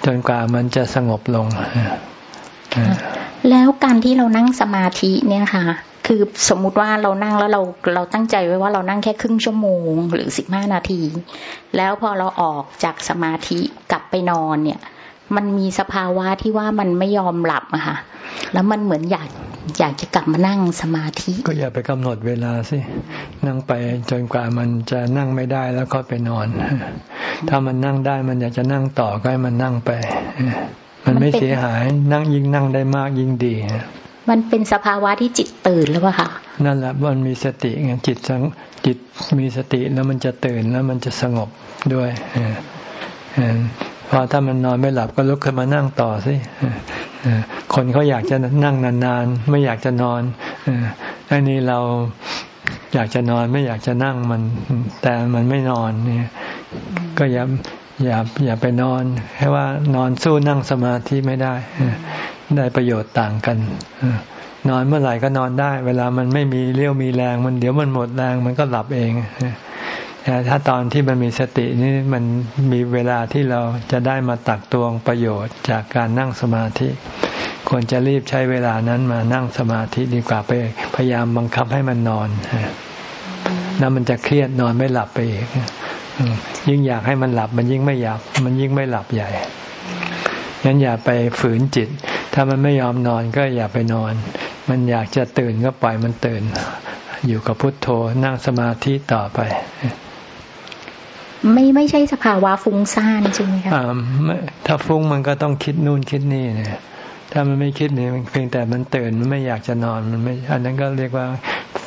จนกว่ามันจะสงบลง แล้วการที่เรานั่งสมาธิเนี่ยค่ะ คือสมมุติว่าเรานั่งแล้วเราเราตั้งใจไว้ว่าเรานั่งแค่ครึ่งชั่วโมง หรือสิบห้านาที แล้วพอเราออกจากสมาธิกลับไปนอนเนี่ย มันมีสภาวะที่ว่ามันไม่ยอมหลับอะค่ะ แล้วมันเหมือนอยากอยากจะกลับมานั่งสมาธิ ก็อย่าไปกำหนดเวลาสิ นั่งไปจนกว่ามันจะนั่งไม่ได้แล้วก็ไปนอน ถ้ามันนั่งได้มันอยากจะนั่งต่อก็ให้มันนั่งไป มันไม่เสียหายนั่งยิ่งนั่งได้มากยิ่งดีมันเป็นสภาวะที่จิตตื่นหรือเปล่าคะนั่นแหละมันมีสติไงจิตสังจิตมีสติแล้วมันจะตื่นแล้วมันจะสงบด้วย พอถ้ามันนอนไม่หลับก็ลุกขึ้นมานั่งต่อสิคนเขาอยากจะนั่งนานๆ ไม่อยากจะนอนอันนี้เราอยากจะนอนไม่อยากจะนั่งมัน แต่มันไม่นอนเนี่ย ก็อย่าอย่าอย่าไปนอนแค่ว่านอนสู้นั่งสมาธิไม่ได้ ได้ประโยชน์ต่างกันนอนเมื่อไหร่ก็นอนได้ เวลามันไม่มีเรี่ยวมีแรง มันเดี๋ยวมันหมดแรงมันก็หลับเอง ถ้าตอนที่มันมีสตินี่มันมีเวลาที่เราจะได้มาตักตวงประโยชน์จากการนั่งสมาธิ ควรจะรีบใช้เวลานั้นมานั่งสมาธิดีกว่าไปพยายามบังคับให้มันนอนแล้วมันจะเครียดนอนไม่หลับไปอีกยิ่งอยากให้มันหลับ มันยิ่งไม่อยาก มันยิ่งไม่หลับใหญ่งั้นอย่าไปฝืนจิต ถ้ามันไม่ยอมนอนก็อย่าไปนอน มันอยากจะตื่นก็ปล่อยมันตื่น อยู่กับพุทโธนั่งสมาธิต่อไป ไม่ไม่ใช่สภาวะฟุ้งซ่านใช่ไหมคะถ้าฟุ้งมันก็ต้องคิดนู่นคิดนี่เนี่ยถ้ามันไม่คิดเนี่ยเพียงแต่มันตื่นมันไม่อยากจะนอนมันไม่อันนั้นก็เรียกว่า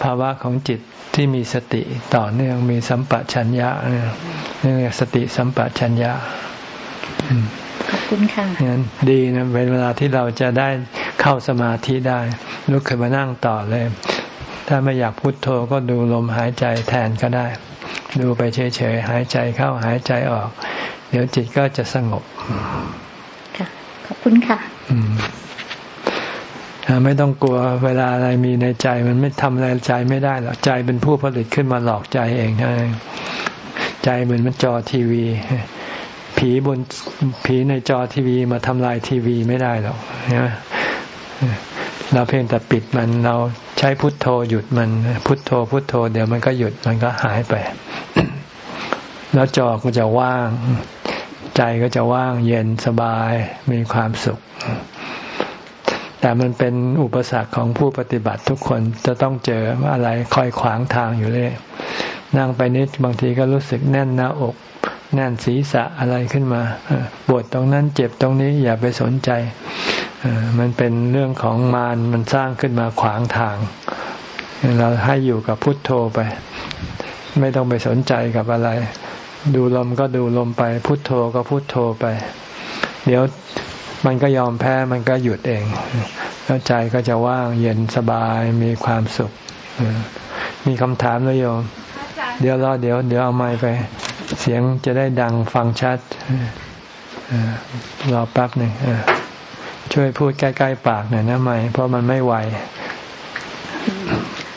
ภาวะของจิตที่มีสติต่อเนื่องมีสัมปชัญญะเนี่ยเรียกสติสัมปชัญญะขอบคุณค่ะงั้นดีนะเวลาที่เราจะได้เข้าสมาธิได้ลุกขึ้นมานั่งต่อเลย ถ้าไม่อยากพุโทโธก็ดูลมหายใจแทนก็ได้ ดูไปเฉยๆหายใจเข้าหายใจออก เดี๋ยวจิตก็จะสงบค่ะขอบคุณค่ะไม่ต้องกลัวเวลาอะไรมีในใจ มันไม่ทำอะไรใจไม่ได้หรอกใจเป็นผู้ผลิตขึ้นมาหลอกใจเองใช่ใจเหมือนมันจอทีวี ผีบนผีในจอทีวีมาทำลายทีวีไม่ได้หรอกนะเราเพียงแต่ปิดมันเราใช้พุทโธหยุดมัน พุทโธพุทโธ เดี๋ยวมันก็หยุดมันก็หายไป แล้วจอก็จะว่าง ใจก็จะว่างเย็นสบายมีความสุข แต่มันเป็นอุปสรรคของผู้ปฏิบัติทุกคนจะต้องเจออะไรคอยขวางทางอยู่เลยนั่งไปนิดบางทีก็รู้สึกแน่นหน้าอกแน่นศีรษะอะไรขึ้นมาปวดตรงนั้นเจ็บตรงนี้อย่าไปสนใจ มันเป็นเรื่องของมารมันสร้างขึ้นมาขวางทาง เราให้อยู่กับพุทโธไป ไม่ต้องไปสนใจกับอะไร ดูลมก็ดูลมไป พุทโธก็พุทโธไป เดี๋ยวมันก็ยอมแพ้มันก็หยุดเอง แล้วใจก็จะว่างเย็นสบายมีความสุข มีคำถามเลยโยม เดี๋ยวรอเดี๋ยวเดี๋ยวเอาไม้ไป เสียงจะได้ดังฟังชัดรอแป๊บหนึ่ง ช่วยพูดใกล้ๆปากหน่อยนะไม่เพราะมันไม่ไหว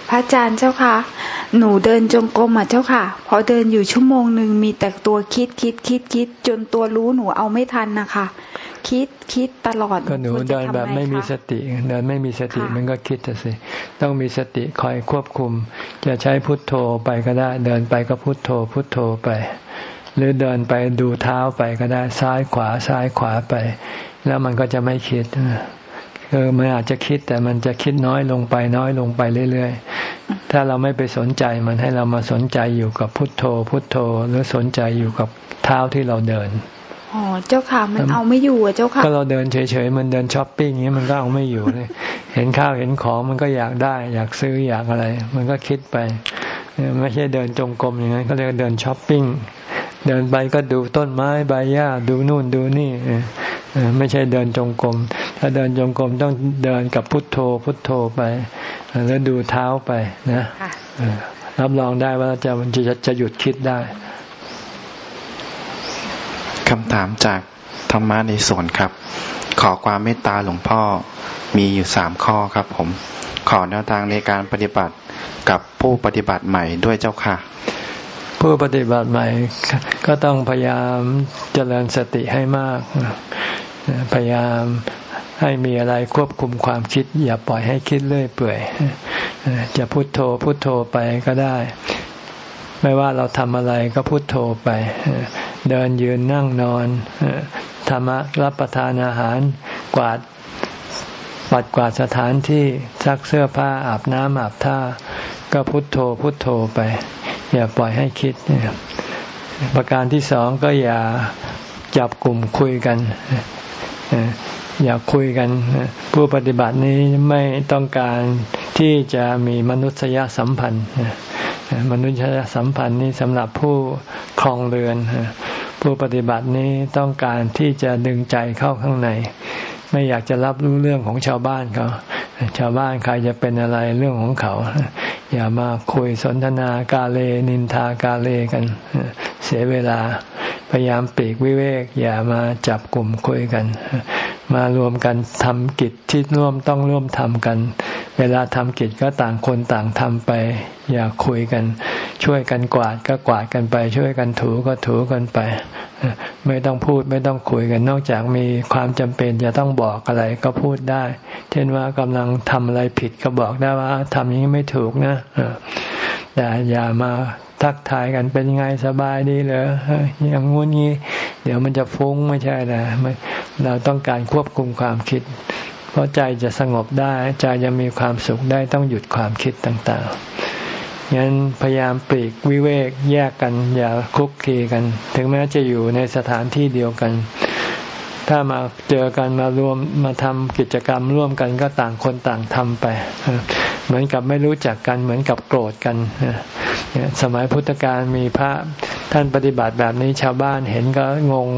พระอาจารย์เจ้าค่ะ หนูเดินจงกรมอะเจ้าค่ะ พอเดินอยู่ชั่วโมงหนึ่งมีแต่ตัวคิดคิดคิดคิดจนตัวรู้หนูเอาไม่ทันนะคะ คิดคิดตลอดก็หนูเดินแบบไม่มีสติ เดินไม่มีสติมันก็คิดสิต้องมีสติคอยควบคุม จะใช้พุทโธไปก็ได้ เดินไปก็พุทโธ พุทโธไป หรือเดินไปดูเท้าไปก็ได้ซ้ายขวาซ้ายขวาไป แล้วมันก็จะไม่คิดคือมันอาจจะคิดแต่มันจะคิดน้อยลงไปน้อยลงไปเรื่อยๆ ถ้าเราไม่ไปสนใจมันให้เรามาสนใจอยู่กับพุทโธ พุทโธหรือสนใจอยู่กับเท้าที่เราเดินอ๋อเจ้าค่ะมันเอาไม่อยู่อะเจ้าค่ะก็เราเดินเฉยๆมันเดินช้อปปิ้งอย่างนี้มันก็เอาไม่อยู่เลยเห็นข้าวเห็นของมันก็อยากได้ อยากซื้ออยากอะไร มันก็คิดไปไม่ใช่เดินจงกรมอย่างนั้นก็เรียกเดินช้อปปิ้ง เดินไปก็ดูต้นไม้ใบหญ้าดูนู่นดูนี่ไม่ใช่เดินจงกรม ถ้าเดินจงกรมต้องเดินกับพุทโธ พุทโธไป แล้วดูเท้าไปนะรับรองได้ว่าจะจะจะหยุดคิดได้คำถามจากธรรมะในส่วนครับ ขอความเมตตาหลวงพ่อมีอยู่สามข้อครับผม ขอแนวทางในการปฏิบัติกับผู้ปฏิบัติใหม่ด้วยเจ้าค่ะ ผู้ปฏิบัติใหม่ก็ต้องพยายามเจริญสติให้มาก พยายามให้มีอะไรควบคุมความคิด อย่าปล่อยให้คิดเรื่อยเปื่อย จะพุโทโธพุโทโธไปก็ได้ ไม่ว่าเราทำอะไรก็พุโทโธไป เดินยืนนั่งนอนธรรมรับประทานอาหารกวาดปัดกวาดสถานที่ซักเสื้อผ้าอาบน้ำอาบท่า ก็พุทโธพุทโธไป อย่าปล่อยให้คิด ประการที่สองก็อย่าจับกลุ่มคุยกันอย่าคุยกัน ผู้ปฏิบัตินี้ไม่ต้องการที่จะมีมนุษยสัมพันธ์ มนุษยสัมพันธ์นี้สำหรับผู้คลองเรือน ผู้ปฏิบัตินี้ต้องการที่จะดึงใจเข้าข้างใน ไม่อยากจะรับรู้เรื่องของชาวบ้านเขาชาวบ้านใครจะเป็นอะไรเรื่องของเขา อย่ามาคุยสนทนากาเลนินทากาเลกัน เสียเวลาพยายามปีกวิเวก อย่ามาจับกลุ่มคุยกัน มารวมกันทำกิจที่ร่วมต้องร่วมทำกัน เวลาทำกิจก็ต่างคนต่างทำไป อย่าคุยกัน ช่วยกันกวาดก็กวาดกันไป ช่วยกันถูก็ถูกันไป ไม่ต้องพูดไม่ต้องคุยกันนอกจากมีความจำเป็นจะต้องบอกอะไรก็พูดได้ เช่นว่ากำลังทำอะไรผิดก็บอกได้ว่าทำอย่างนี้ไม่ถูกนะแต่อย่ามา ทักทายกันเป็นไงสบายดีเหรออย่างงู้นงี้ เดี๋ยวมันจะฟุ้งไม่ใช่นะเราต้องการควบคุมความคิด เพราะใจจะสงบได้ ใจจะมีความสุขได้ต้องหยุดความคิดต่างๆงั้นพยายามปลีกวิเวกแยกกัน อย่าคุกคีกัน ถึงแม้จะอยู่ในสถานที่เดียวกัน ถ้ามาเจอกันมารวมมาทำกิจกรรมร่วมกันก็ต่างคนต่างทำไป เหมือนกับไม่รู้จักกันเหมือนกับโกรธกันสมัยพุทธกาลมีพระท่านปฏิบัติแบบนี้ชาวบ้านเห็นก็งง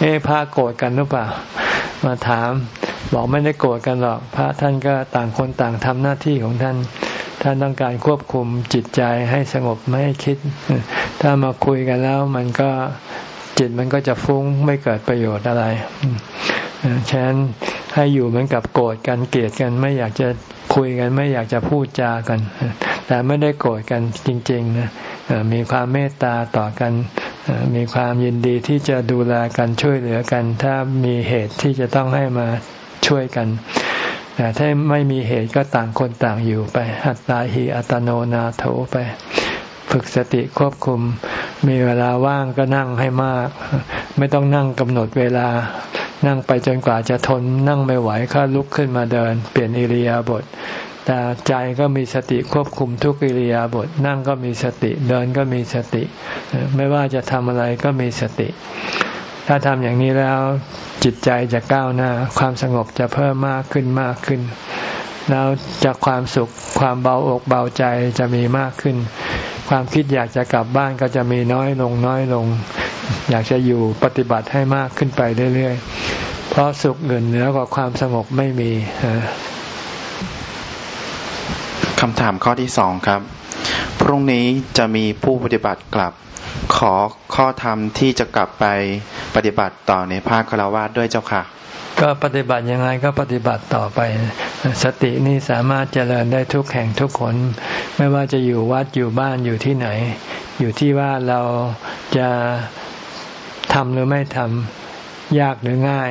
เอ๊ะพระโกรธกันหรือเปล่า มาถาม บอกไม่ได้โกรธกันหรอก พระท่านก็ต่างคนต่างทำหน้าที่ของท่านท่านต้องการควบคุมจิตใจให้สงบไม่ให้คิด ถ้ามาคุยกันแล้วมันก็ จิตมันก็จะฟุ้งไม่เกิดประโยชน์อะไรฉะนั้นให้อยู่เหมือนกับโกรธกันเกลียดกันไม่อยากจะคุยกัน ไม่อยากจะพูดจากัน แต่ไม่ได้โกรธกันจริงๆนะมีความเมตตาต่อกันมีความยินดีที่จะดูแลกันช่วยเหลือกัน ถ้ามีเหตุที่จะต้องให้มาช่วยกันแต่ถ้าไม่มีเหตุก็ต่างคนต่างอยู่ไปอัตตาหิอัตโนนาโถไป ฝึกสติควบคุม มีเวลาว่างก็นั่งให้มาก ไม่ต้องนั่งกำหนดเวลา นั่งไปจนกว่าจะทนนั่งไม่ไหวก็ลุกขึ้นมาเดิน เปลี่ยนอิริยาบถแต่ใจก็มีสติควบคุมทุกอิริยาบถนั่งก็มีสติเดินก็มีสติ ไม่ว่าจะทำอะไรก็มีสติ ถ้าทำอย่างนี้แล้วจิตใจจะก้าวหน้า ความสงบจะเพิ่มมากขึ้นมากขึ้น แล้วจากความสุขความเบาอกเบาใจจะมีมากขึ้น ความคิดอยากจะกลับบ้านก็จะมีน้อยลงน้อยลง อยากจะอยู่ปฏิบัติให้มากขึ้นไปเรื่อยๆ เพราะสุขเงินเหนือกว่าความสงบไม่มีคำถามข้อที่สองครับ พรุ่งนี้จะมีผู้ปฏิบัติกลับ ขอข้อธรรมที่จะกลับไปปฏิบัติต่อในภาคคารวะด้วยเจ้าค่ะ ก็ปฏิบัติยังไงก็ปฏิบัติต่อไป สตินี่สามารถเจริญได้ทุกแห่งทุกคนไม่ว่าจะอยู่วัดอยู่บ้านอยู่ที่ไหน อยู่ที่ว่าเราจะทำหรือไม่ทำยากหรือง่าย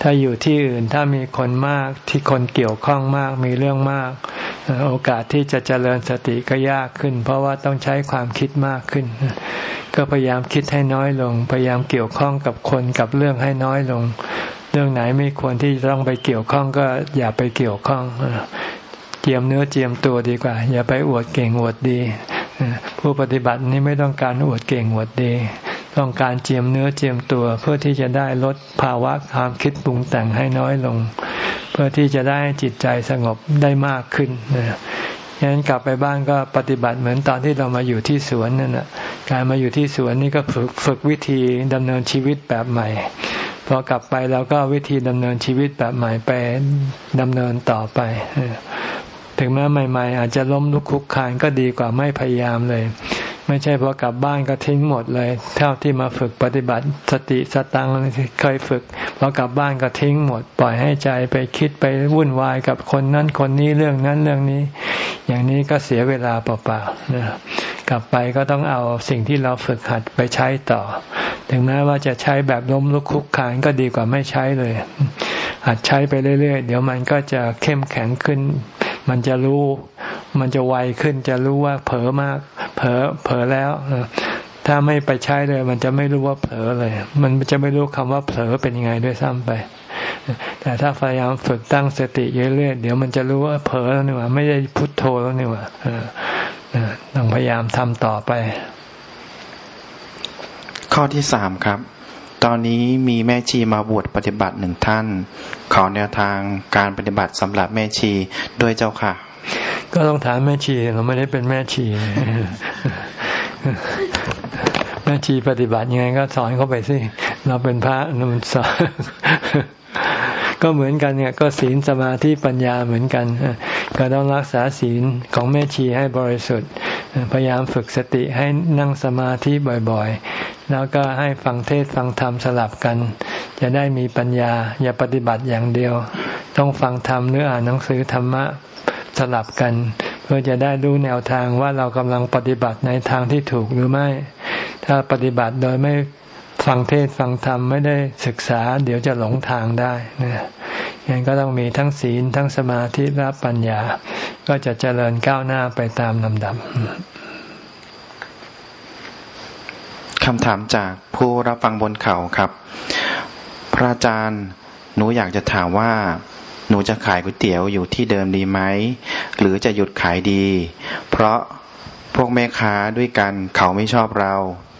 ถ้าอยู่ที่อื่นถ้ามีคนมากที่คนเกี่ยวข้องมากมีเรื่องมาก โอกาสที่จะเจริญสติก็ยากขึ้น เพราะว่าต้องใช้ความคิดมากขึ้น ก็พยายามคิดให้น้อยลง พยายามเกี่ยวข้องกับคนกับเรื่องให้น้อยลง เรื่องไหนไม่ควรที่จะต้องไปเกี่ยวข้องก็อย่าไปเกี่ยวข้องเจียมเนื้อเจียมตัวดีกว่า อย่าไปอวดเก่งอวดดี ผู้ปฏิบัตินี้ไม่ต้องการอวดเก่งอวดดี ต้องการเจียมเนื้อเจียมตัว เพื่อที่จะได้ลดภาวะความคิดปรุงแต่งให้น้อยลง เพื่อที่จะได้จิตใจสงบได้มากขึ้นนะฉะนั้นกลับไปบ้านก็ปฏิบัติเหมือนตอนที่เรามาอยู่ที่สวนนั่นแหะการมาอยู่ที่สวนนี่ก็ฝึกฝึกวิธีดำเนินชีวิตแบบใหม่ พอกลับไปเราก็วิธีดำเนินชีวิตแบบใหม่ไปดำเนินต่อไป ถึงแม้ใหม่ ๆ อาจจะล้มลุกคุกคานก็ดีกว่าไม่พยายามเลย ไม่ใช่พอกลับบ้านก็ทิ้งหมดเลย เท่าที่มาฝึกปฏิบัติสติสตังเคยฝึกพอกลับบ้านก็ทิ้งหมด ปล่อยให้ใจไปคิดไปวุ่นวายกับคนนั้นคนนี้เรื่องนั้นเรื่องนี้ อย่างนี้ก็เสียเวลาเปล่าๆนะกลับไปก็ต้องเอาสิ่งที่เราฝึกหัดไปใช้ต่อ ถึงแม้ว่าจะใช้แบบล้มลุกคุกคานก็ดีกว่าไม่ใช้เลยหัดใช้ไปเรื่อยๆ เดี๋ยวมันก็จะเข้มแข็งขึ้น มันจะรู้ มันจะไวขึ้นจะรู้ว่าเผลอมาก เผลอเผลอแล้วถ้าไม่ไปใช้เลย มันจะไม่รู้ว่าเผลอเลย มันจะไม่รู้คำว่าเผลอเป็นยังไงด้วยซ้ำไป แต่ถ้าพยายามฝึกตั้งสติเรื่อยๆเดี๋ยวมันจะรู้ว่าเผลอแล้วนี่ว่าไม่ได้พุทโธแล้วนี่ว่าต้องพยายามทำต่อไป ข้อที่สามครับ ตอนนี้มีแม่ชีมาบวชปฏิบัติหนึ่งท่าน ขอแนวทางการปฏิบัติสำหรับแม่ชีด้วยเจ้าค่ะ ก็ต้องถามแม่ชีเราไม่ได้เป็นแม่ชี แม่ชีปฏิบัติยังไงก็สอนเขาไปสิ เราเป็นพระนมสอนก็เหมือนกันเนี่ยก็ศีลสมาธิปัญญาเหมือนกัน ก็ต้องรักษาศีลของแม่ชีให้บริสุทธิ์ พยายามฝึกสติให้นั่งสมาธิบ่อยๆ แล้วก็ให้ฟังเทศฟังธรรมสลับกัน จะได้มีปัญญาอย่าปฏิบัติอย่างเดียว ต้องฟังธรรมหรืออ่านหนังสือธรรมะ สลับกัน เพื่อจะได้รู้แนวทางว่าเรากำลังปฏิบัติในทางที่ถูกหรือไม่ ถ้าปฏิบัติโดยไม่ฟังเทศฟังธรรมไม่ได้ศึกษา เดี๋ยวจะหลงทางได้นะยังก็ต้องมีทั้งศีลทั้งสมาธิและปัญญา ก็จะเจริญก้าวหน้าไปตามลำดับคำถามจากผู้รับฟังบนเขาครับ พระอาจารย์หนูอยากจะถามว่า หนูจะขายก๋วยเตี๋ยวอยู่ที่เดิมดีไหม หรือจะหยุดขายดี เพราะพวกแม่ค้าด้วยกันเขาไม่ชอบเรา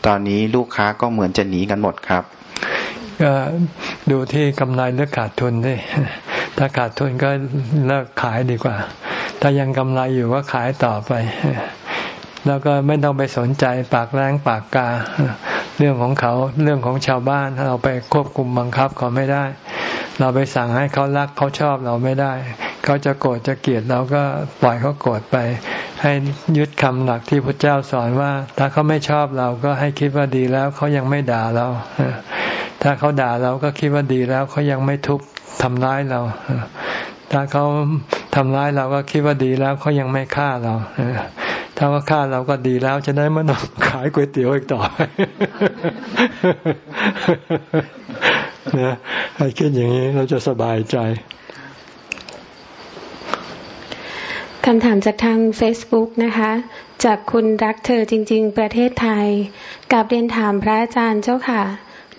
ตอนนี้ลูกค้าก็เหมือนจะหนีกันหมดครับ ก็ดูที่กำไรหรือขาดทุนด้วยถ้าขาดทุนก็เลิกขายดีกว่า ถ้ายังกำไรอยู่ก็ขายต่อไป แล้วก็ไม่ต้องไปสนใจปากแรงปากกา เรื่องของเขาเรื่องของชาวบ้านเราไปควบคุมบังคับเขาไม่ได้ เราไปสั่งให้เขารักเขาชอบเราไม่ได้ เขาจะโกรธจะเกลียดเราก็ปล่อยเขาโกรธไป ให้ยึดคำหลักที่พระเจ้าสอนว่า ถ้าเขาไม่ชอบเราก็ให้คิดว่าดีแล้วเขายังไม่ด่าเรา ถ้าเขาด่าเราก็คิดว่าดีแล้วเขายังไม่ทุบทำร้ายเรา ถ้าเขาทำร้ายเราก็คิดว่าดีแล้วเขายังไม่ฆ่าเรา ถ้าว่าฆ่าเราก็ดีแล้วจะได้ม่ต้องขายก๋วยเตี๋ยวอีกต่อนะให้คิดอย่างนี้เราจะสบายใจคำถามจากทาง Facebook นะคะ จากคุณรักเธอจริง ๆ ประเทศไทยกับเรียนถามพระอาจารย์เจ้าค่ะ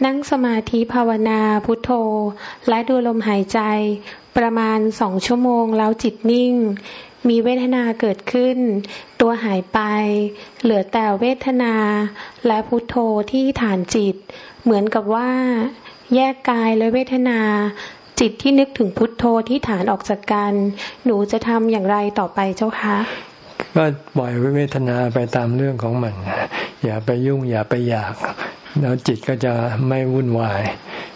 นั่งสมาธิภาวนาพุทโธ และดูลมหายใจ ประมาณสองชั่วโมงแล้วจิตนิ่ง มีเวทนาเกิดขึ้น ตัวหายไป เหลือแต่เวทนา และพุทโธที่ฐานจิต เหมือนกับว่า แยกกายและเวทนา จิตที่นึกถึงพุทโธที่ฐานออกจากกัน หนูจะทำอย่างไรต่อไปเจ้าคะก็ปล่อยเวทนาไปตามเรื่องของมัน อย่าไปยุ่งอย่าไปอยาก แล้วจิตก็จะไม่วุ่นวาย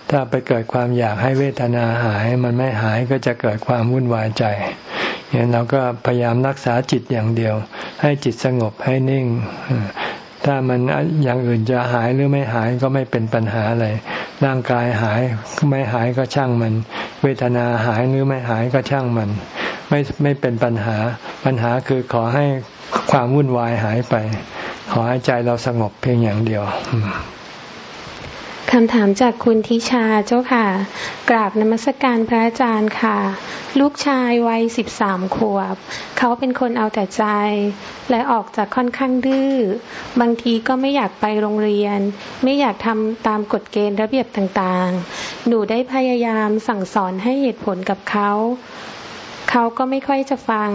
ถ้าไปเกิดความอยากให้เวทนาหาย มันไม่หายก็จะเกิดความวุ่นวายใจ อย่างเราก็พยายามรักษาจิตอย่างเดียว ให้จิตสงบให้นิ่ง ถ้ามันอย่างอื่นจะหายหรือไม่หายก็ไม่เป็นปัญหาอะไรร่างกายหายไม่หายก็ช่างมัน เวทนาหายหรือไม่หายก็ช่างมัน ไม่ไม่เป็นปัญหา ปัญหาคือขอให้ความวุ่นวายหายไป ขอให้ใจเราสงบเพียงอย่างเดียว คำถามจากคุณทิชาเจ้าค่ะ กราบนมัสการพระอาจารย์ค่ะ ลูกชายวัยสิบสามขวบ เขาเป็นคนเอาแต่ใจ และออกจากค่อนข้างดื้อ บางทีก็ไม่อยากไปโรงเรียน ไม่อยากทำตามกฎเกณฑ์ระเบียบต่างๆ หนูได้พยายามสั่งสอนให้เหตุผลกับเขา เขาก็ไม่ค่อยจะฟัง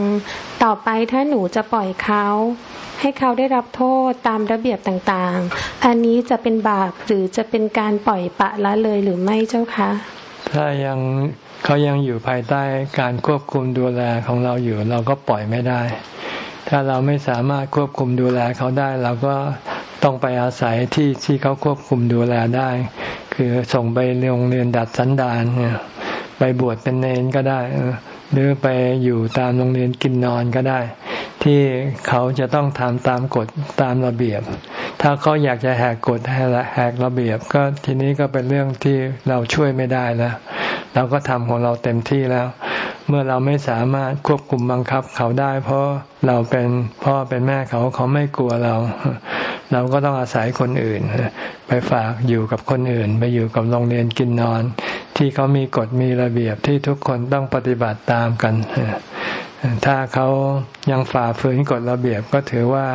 ต่อไปถ้าหนูจะปล่อยเขา ให้เขาได้รับโทษตามระเบียบต่างๆ อันนี้จะเป็นบาปหรือจะเป็นการปล่อยปะละเลยหรือไม่เจ้าคะถ้ายังเขายังอยู่ภายใต้การควบคุมดูแลของเราอยู่ เราก็ปล่อยไม่ได้ ถ้าเราไม่สามารถควบคุมดูแลเขาได้ เราก็ต้องไปอาศัยที่ที่เขาควบคุมดูแลได้ คือส่งไปโรงเรียนดัดสันดานเนี่ยไปบวชเป็นเนนก็ได้ หรือไปอยู่ตามโรงเรียนกินนอนก็ได้ ที่เขาจะต้องทำตามกฎตามระเบียบ ถ้าเขาอยากจะแหกกฎแหกระเบียบ ก็ทีนี้ก็เป็นเรื่องที่เราช่วยไม่ได้แล้วเราก็ทำของเราเต็มที่แล้ว เมื่อเราไม่สามารถควบคุมบังคับเขาได้ เพราะเราเป็นพ่อเป็นแม่เขาเขาไม่กลัวเรา เราก็ต้องอาศัยคนอื่น ไปฝากอยู่กับคนอื่น ไปอยู่กับโรงเรียนกินนอน ที่เขามีกฎมีระเบียบที่ทุกคนต้องปฏิบัติตามกัน ถ้าเขายังฝ่าฝืนกฎระเบียบก็ถือว่า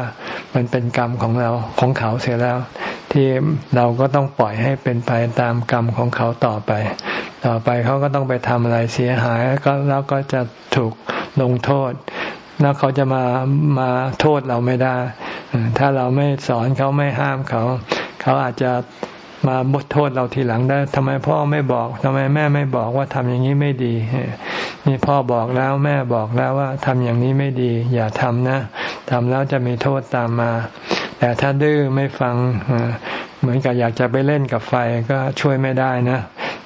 มันเป็นกรรมของเราของเขาเสียแล้ว ที่เราก็ต้องปล่อยให้เป็นไปตามกรรมของเขาต่อไป ต่อไปเขาก็ต้องไปทำอะไรเสียหายก็แล้วก็จะถูกลงโทษ แล้วเขาจะมามาโทษเราไม่ได้ ถ้าเราไม่สอนเขาไม่ห้ามเขา เขาอาจจะ มาบทโทษเราทีหลังได้ทำไมพ่อไม่บอกทำไมแม่ไม่บอกว่าทำอย่างนี้ไม่ดีนี่พ่อบอกแล้วแม่บอกแล้วว่าทำอย่างนี้ไม่ดี อย่าทำนะทำแล้วจะมีโทษตามมา แต่ถ้าดื้อไม่ฟังเหมือนกับอยากจะไปเล่นกับไฟก็ช่วยไม่ได้นะ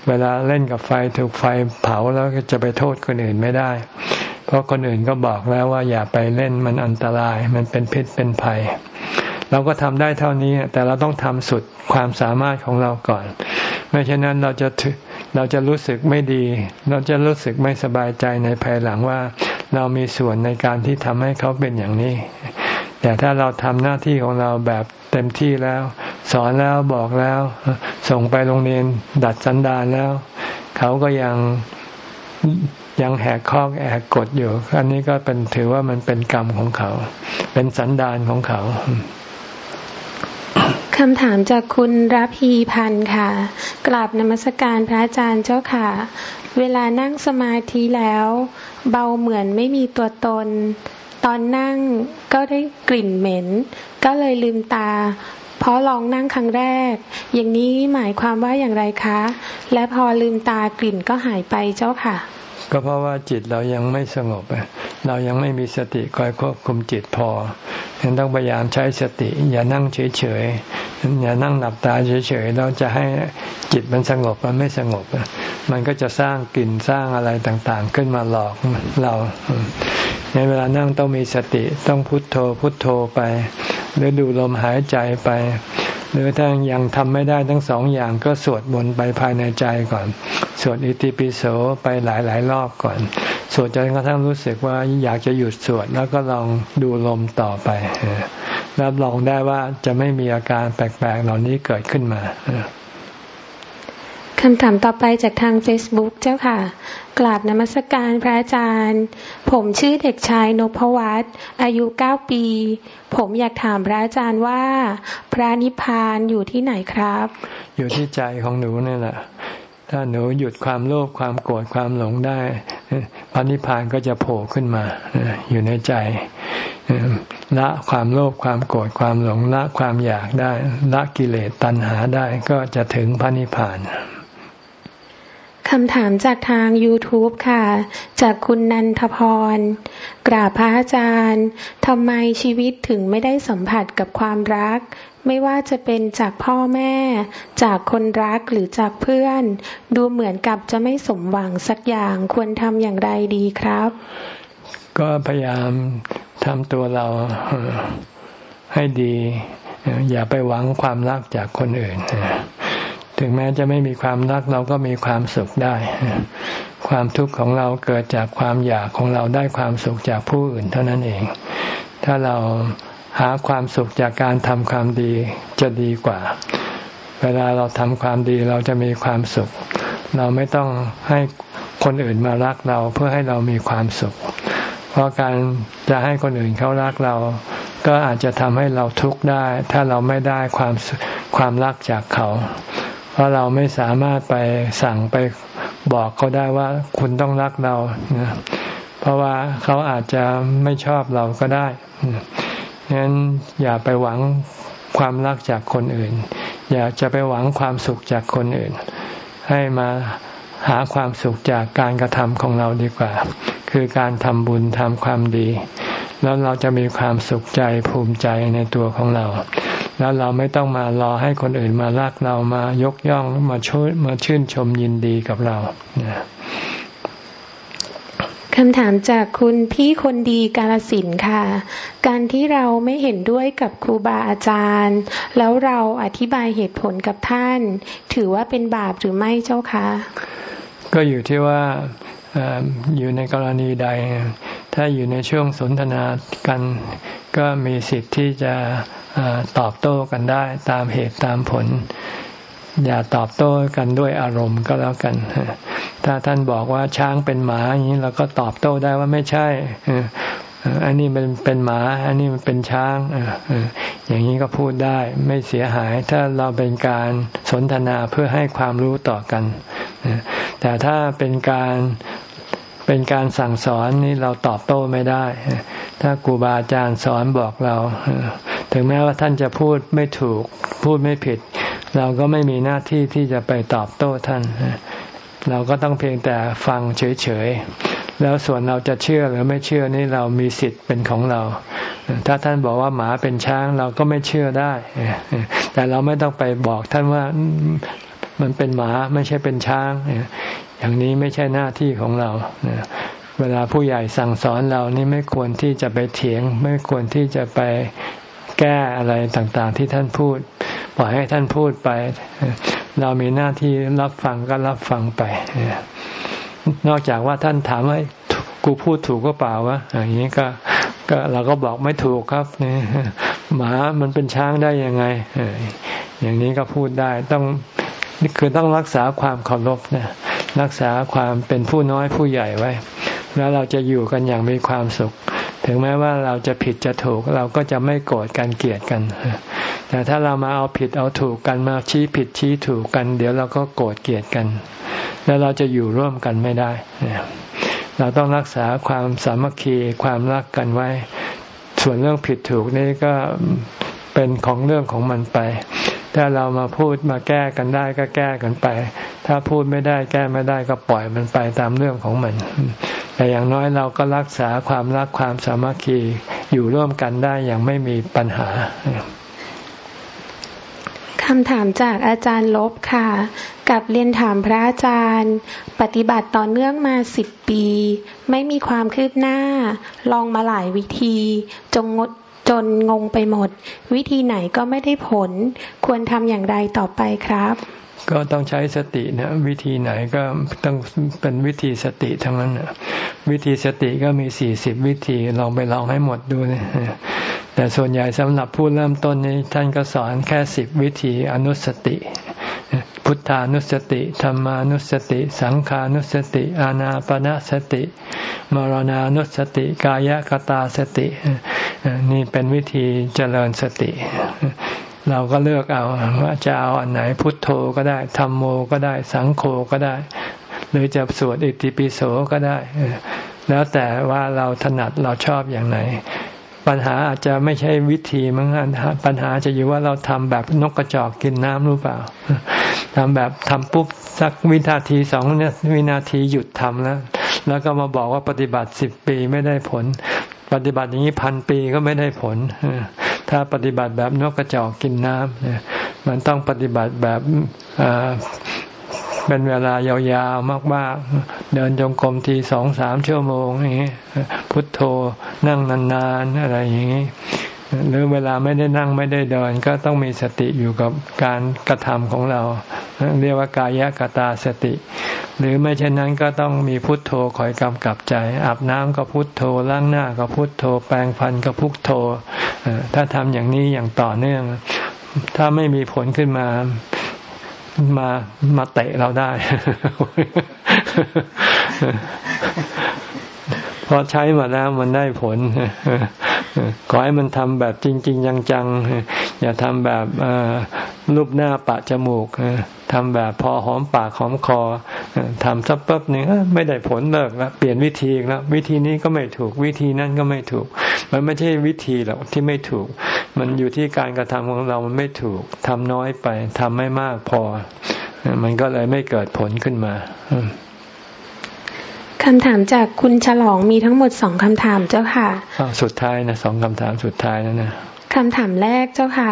เวลาเล่นกับไฟถูกไฟเผาแล้วจะไปโทษคนอื่นไม่ได้ เพราะคนอื่นก็บอกแล้วว่าอย่าไปเล่นมันอันตราย มันเป็นพิษเป็นภัย เราก็ทำได้เท่านี้ แต่เราต้องทำสุดความสามารถของเราก่อน ไม่เช่นนั้นเราจะเราจะรู้สึกไม่ดี เราจะรู้สึกไม่สบายใจในภายหลังว่า เรามีส่วนในการที่ทำให้เขาเป็นอย่างนี้ แต่ถ้าเราทำหน้าที่ของเราแบบเต็มที่แล้ว สอนแล้วบอกแล้ว ส่งไปโรงเรียนดัดสันดานแล้ว เขาก็ยังยังแหกข้อแหกกฎอยู่ อันนี้ก็เป็นถือว่ามันเป็นกรรมของเขา เป็นสันดานของเขา คำถามจากคุณรัพีพันธ์ค่ะ กราบนมัสการพระอาจารย์เจ้าค่ะ เวลานั่งสมาธิแล้ว เบาเหมือนไม่มีตัวตน ตอนนั่งก็ได้กลิ่นเหม็น ก็เลยลืมตา เพราะลองนั่งครั้งแรก อย่างนี้หมายความว่าอย่างไรคะ และพอลืมตากลิ่นก็หายไปเจ้าค่ะ ก็เพราะว่าจิตเรายังไม่สงบ เรายังไม่มีสติคอยควบคุมจิตพอยังต้องพยายามใช้สติ อย่านั่งเฉยๆอย่านั่งหลับตาเฉยๆเราจะให้จิตมันสงบมันไม่สงบ มันก็จะสร้างกลิ่นสร้างอะไรต่างๆ ขึ้นมาหลอกเราในเวลานั่งต้องมีสติต้องพุทโธพุทโธไป หรือดูลมหายใจไป หรือถ้ายังทำไม่ได้ทั้งสองอย่างก็สวดมนต์ไปภายในใจก่อน สวดอิติปิโสไปหลายๆ รอบก่อน สวดจนกระทั่งรู้สึกว่าอยากจะหยุดสวดแล้วก็ลองดูลมต่อไปรับรองได้ว่าจะไม่มีอาการแปลกๆเหล่านี้เกิดขึ้นมา คำถามต่อไปจากทาง Facebook เจ้าค่ะ กราบนมัสการพระอาจารย์ ผมชื่อเด็กชายนพวัตอายุเก้าปี ผมอยากถามพระอาจารย์ว่า พระนิพพานอยู่ที่ไหนครับ อยู่ที่ใจของหนูนี่แหละ ถ้าหนูหยุดความโลภความโกรธความหลงได้ พระนิพพานก็จะโผล่ขึ้นมา อยู่ในใจละความโลภความโกรธความหลงละความอยากได้ ละกิเลสตัณหาได้ก็จะถึงพระนิพพาน คำถามจากทาง YouTube ค่ะ จากคุณนันทพร กราบพระอาจารย์ทำไมชีวิตถึงไม่ได้สัมผัสกับความรัก ไม่ว่าจะเป็นจากพ่อแม่ จากคนรักหรือจากเพื่อน ดูเหมือนกับจะไม่สมหวังสักอย่างควรทำอย่างไรดีครับ ก็พยายามทำตัวเราให้ดี อย่าไปหวังความรักจากคนอื่น ถึงแม้จะไม่มีความรักเราก็มีความสุขได้ ความทุกข์ของเราเกิดจากความอยากของเราได้ความสุขจากผู้อื่นเท่านั้นเอง ถ้าเราหาความสุขจากการทำความดีจะดีกว่า เวลาเราทำความดีเราจะมีความสุข เราไม่ต้องให้คนอื่นมารักเราเพื่อให้เรามีความสุข เพราะการจะให้คนอื่นเขารักเรา ก็อาจจะทำให้เราทุกข์ได้ ถ้าเราไม่ได้ความความรักจากเขา ราะเราไม่สามารถไปสั่งไปบอกเขาได้ว่าคุณต้องรักเราเพราะว่าเขาอาจจะไม่ชอบเราก็ได้งั้นอย่าไปหวังความรักจากคนอื่น อย่าจะไปหวังความสุขจากคนอื่น ให้มาหาความสุขจากการกระทำของเราดีกว่า คือการทำบุญทำความดี แล้วเราจะมีความสุขใจภูมิใจในตัวของเรา แล้วเราไม่ต้องมารอให้คนอื่นมารักเรามายกย่องมาช่วยมาชื่นชมยินดีกับเราคำถามจากคุณพี่คนดีกาลสินค่ะ การที่เราไม่เห็นด้วยกับครูบาอาจารย์ แล้วเราอธิบายเหตุผลกับท่าน ถือว่าเป็นบาปหรือไม่เจ้าคะ ก็อยู่ที่ว่า อยู่ในกรณีใด ถ้าอยู่ในช่วงสนทนากัน ก็มีสิทธิ์ที่จะตอบโต้กันได้ตามเหตุตามผล อย่าตอบโต้กันด้วยอารมณ์ก็แล้วกัน ถ้าท่านบอกว่าช้างเป็นหมาอย่างนี้เราก็ตอบโต้ได้ว่าไม่ใช่ อันนี้มันเป็นหมา อันนี้มันเป็นช้างอย่างนี้ก็พูดได้ไม่เสียหาย ถ้าเราเป็นการสนทนาเพื่อให้ความรู้ต่อกัน แต่ถ้าเป็นการเป็นการสั่งสอนนี่เราตอบโต้ไม่ได้ ถ้าครูบาอาจารย์สอนบอกเรา ถึงแม้ว่าท่านจะพูดไม่ถูก พูดไม่ผิด เราก็ไม่มีหน้าที่ที่จะไปตอบโต้ท่าน เราก็ต้องเพียงแต่ฟังเฉยๆ แล้วส่วนเราจะเชื่อหรือไม่เชื่อนี่เรามีสิทธิ์เป็นของเรา ถ้าท่านบอกว่าหมาเป็นช้างเราก็ไม่เชื่อได้ แต่เราไม่ต้องไปบอกท่านว่ามันเป็นหมาไม่ใช่เป็นช้าง อย่างนี้ไม่ใช่หน้าที่ของเรา เวลาผู้ใหญ่สั่งสอนเรานี่ไม่ควรที่จะไปเถียง ไม่ควรที่จะไปแก้อะไรต่างๆ ที่ท่านพูดปล่อยให้ท่านพูดไป เรามีหน้าที่รับฟังก็รับฟังไป นอกจากว่าท่านถามว่ากูพูดถูกก็เปล่าวะอย่างนี้ก็ก็เราก็บอกไม่ถูกครับนี่หมามันเป็นช้างได้ยังไงอย่างนี้ก็พูดได้ต้องนี่คือต้องรักษาความเคารพนะรักษาความเป็นผู้น้อยผู้ใหญ่ไว้ แล้วเราจะอยู่กันอย่างมีความสุข ถึงแม้ว่าเราจะผิดจะถูกเราก็จะไม่โกรธกันเกลียดกัน แต่ถ้าเรามาเอาผิดเอาถูกกันมาชี้ผิดชี้ถูกกัน เดี๋ยวเราก็โกรธเกลียดกัน แล้วเราจะอยู่ร่วมกันไม่ได้ เราต้องรักษาความสามัคคีความรักกันไว้ ส่วนเรื่องผิดถูกนี่ก็เป็นของเรื่องของมันไป ถ้าเรามาพูดมาแก้กันได้ก็แก้กันไป ถ้าพูดไม่ได้แก้ไม่ได้ก็ปล่อยมันไปตามเรื่องของมัน แต่อย่างน้อยเราก็รักษาความรักความสามัคคีอยู่ร่วมกันได้อย่างไม่มีปัญหาคำถามจากอาจารย์ลบค่ะ กับเรียนถามพระอาจารย์ ปฏิบัติต่อเนื่องมาสิบปี ไม่มีความคืบหน้า ลองมาหลายวิธี จงงดจนงงไปหมด วิธีไหนก็ไม่ได้ผล ควรทำอย่างไรต่อไปครับ ก็ต้องใช้สตินะวิธีไหนก็ต้องเป็นวิธีสติทั้งนั้นนะวิธีสติก็มีสี่สิบวิธีลองไปลองให้หมดดูนะแต่ส่วนใหญ่สำหรับผู้เริ่มต้นนี้ท่านก็สอนแค่สิบวิธีอนุสติ พุทธานุสติธรรมานุสติ สังขานุสติ อานาปนาสติ มรณานุสติ กายกตาสติ นี่เป็นวิธีเจริญสติ เราก็เลือกเอาว่าจะเอาอันไหนพุทโธก็ได้ธรรมโมก็ได้ สังโฆก็ได้ หรือจะสวดอิติปิโสก็ได้ แล้วแต่ว่าเราถนัดเราชอบอย่างไหน ปัญหาอาจจะไม่ใช่วิธีมั้งปัญหาจะอยู่ว่าเราทำแบบนกกระจอกกินน้ำหรือเปล่าทำแบบทำปุ๊บสักวินาทีสองวินาทีหยุดทำแล้ว แล้วก็มาบอกว่าปฏิบัติสิบปีไม่ได้ผล ปฏิบัติอย่างนี้พันปีก็ไม่ได้ผล ถ้าปฏิบัติแบบนกกระจอกกินน้ำมันต้องปฏิบัติแบบเป็นเวลายาวๆมากๆ เดินจงกรมทีสองสามชั่วโมงอย่างนี้พุทโธนั่งนานๆอะไรอย่างนี้ หรือเวลาไม่ได้นั่งไม่ได้เดิน ก็ต้องมีสติอยู่กับการกระทำของเรา เรียกว่ากายกตาสติ หรือไม่เช่นนั้นก็ต้องมีพุทโธคอยกำกับใจ อาบน้ำก็พุทโธล้างหน้าก็พุทโธ แปรงฟันก็พุทโธ ถ้าทำอย่างนี้อย่างต่อเนื่อง ถ้าไม่มีผลขึ้นมามามาเตะเราได้ พอใช้มาแล้วมันได้ผล ขอให้มันทำแบบจริง ๆ จังๆ อย่าทำแบบรูปหน้าปะจมูกทำแบบพอหอมปากหอมคอทำสักปั๊บหนึ่งไม่ได้ผลเลิกแล้วเปลี่ยนวิธีแล้ววิธีนี้ก็ไม่ถูกวิธีนั้นก็ไม่ถูก มันไม่ใช่วิธีหรอกที่ไม่ถูก มันอยู่ที่การกระทำของเรามันไม่ถูกทำน้อยไปทำไม่มากพอ มันก็เลยไม่เกิดผลขึ้นมา คำถามจากคุณฉลองมีทั้งหมดสองคำถามเจ้าค่ะสุดท้ายนะสองคำถามสุดท้ายแล้วนะคำถามแรกเจ้าค่ะ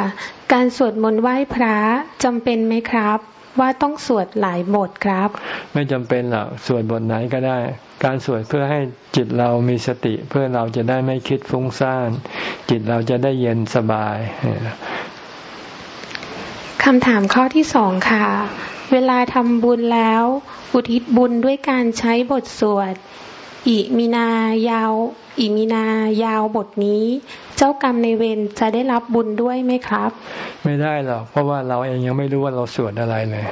การสวดมนต์ไหว้พระจำเป็นไหมครับ ว่าต้องสวดหลายบทครับ ไม่จำเป็นหรอกสวดบทไหนก็ได้ การสวดเพื่อให้จิตเรามีสติ เพื่อเราจะได้ไม่คิดฟุ้งซ่าน จิตเราจะได้เย็นสบายคำถามข้อที่สองค่ะ เวลาทำบุญแล้ว อุทิศบุญด้วยการใช้บทสวดอิมินายาวอิมินายาวบทนี้ เจ้ากรรมนายเวรจะได้รับบุญด้วยไหมครับ ไม่ได้หรอกเพราะว่าเราเองยังไม่รู้ว่าเราสวดอะไรเลย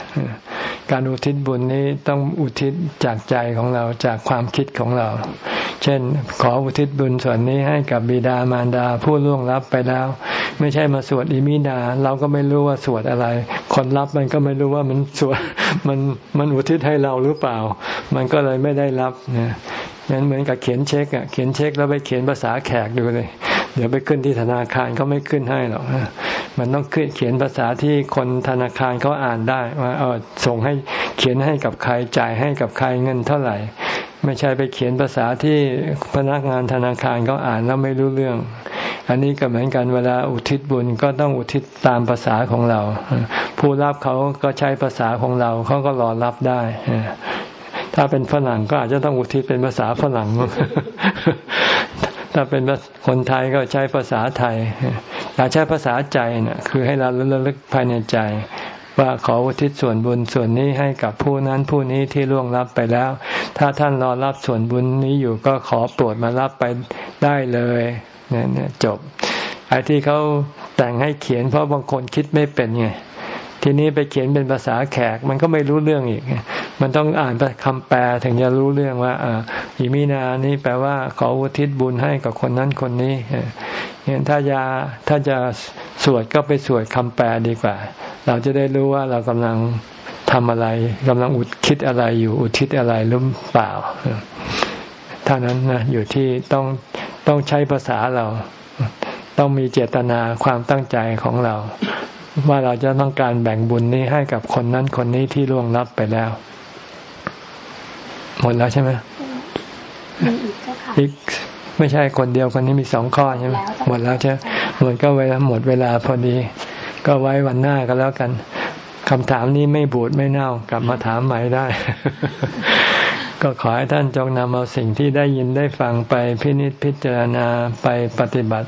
การอุทิศบุญนี้ต้องอุทิศจากใจของเราจากความคิดของเรา เช่น ขออุทิศบุญส่วนนี้ให้กับบิดามารดาผู้ล่วงลับไปแล้ว ไม่ใช่มาสวดอิมินา เราก็ไม่รู้ว่าสวดอะไร คนรับมันก็ไม่รู้ว่ามันสวดมันมันอุทิศให้เราหรือเปล่า มันก็เลยไม่ได้รับ เนี่ยนั้นเหมือนกับเขียนเช็คอะเขียนเช็คแล้วไปเขียนภาษาแขกดูเลย เดี๋ยวไปขึ้นที่ธนาคารเขาไม่ขึ้นให้หรอกมันต้องขึ้นเขียนภาษาที่คนธนาคารเขาอ่านได้ว่าเออส่งให้เขียนให้กับใครจ่ายให้กับใครเงินเท่าไหร่ ไม่ใช่ไปเขียนภาษาที่พนักงานธนาคารเขาอ่านแล้วไม่รู้เรื่อง อันนี้ก็เหมือนกันเวลาอุทิศบุญก็ต้องอุทิศตามภาษาของเรา ผู้รับเขาก็ใช้ภาษาของเราเขาก็รอรับได้ ถ้าเป็นฝรั่งก็อาจจะต้องอุทิศเป็นภาษาฝรั่ง ถ้าเป็นคนไทยก็ใช้ภาษาไทยอยากใช้ภาษาใจเนะ่ยคือให้เราระลึกภายในใจ ว่าขออุทิศส่วนบุญส่วนนี้ให้กับผู้นั้นผู้นี้ที่ล่วงรับไปแล้ว ถ้าท่านรอรับส่วนบุญนี้อยู่ก็ขอโปรดมารับไปได้เลยเนี่ยจบไอ้ที่เขาแต่งให้เขียนเพราะบางคนคิดไม่เป็นไง ทีนี้ไปเขียนเป็นภาษาแขก มันก็ไม่รู้เรื่องอีก มันต้องอ่านคำแปลถึงจะรู้เรื่องว่าอ่าอิมินานี้แปลว่าขออุทิศบุญให้กับคนนั้นคนนี้เห็นถ้ายาถ้าจะสวดก็ไปสวดคำแปลดีกว่า เราจะได้รู้ว่าเรากำลังทำอะไรกำลังอุทิศอะไรอยู่อุทิศอะไรหรือเปล่าเท่านั้นนะอยู่ที่ต้องต้องใช้ภาษาเรา ต้องมีเจตนาความตั้งใจของเรา ว่าเราจะต้องการแบ่งบุญนี้ให้กับคนนั้นคนนี้ที่ล่วงลับไปแล้ว หมดแล้วใช่ไหมอีกไม่ใช่คนเดียวคนนี้มีสองข้อใช่ไหมหมดแล้วใช่หมดก็เวลาหมดเวลาพอดี ก็ไว้วันหน้าก็แล้วกันคำถามนี้ไม่บูดไม่เน่ากลับมาถามใหม่ได้ ก็ขอให้ท่านจงนำเอาสิ่งที่ได้ยินได้ฟังไปพินิจพิจารณาไปปฏิบัติ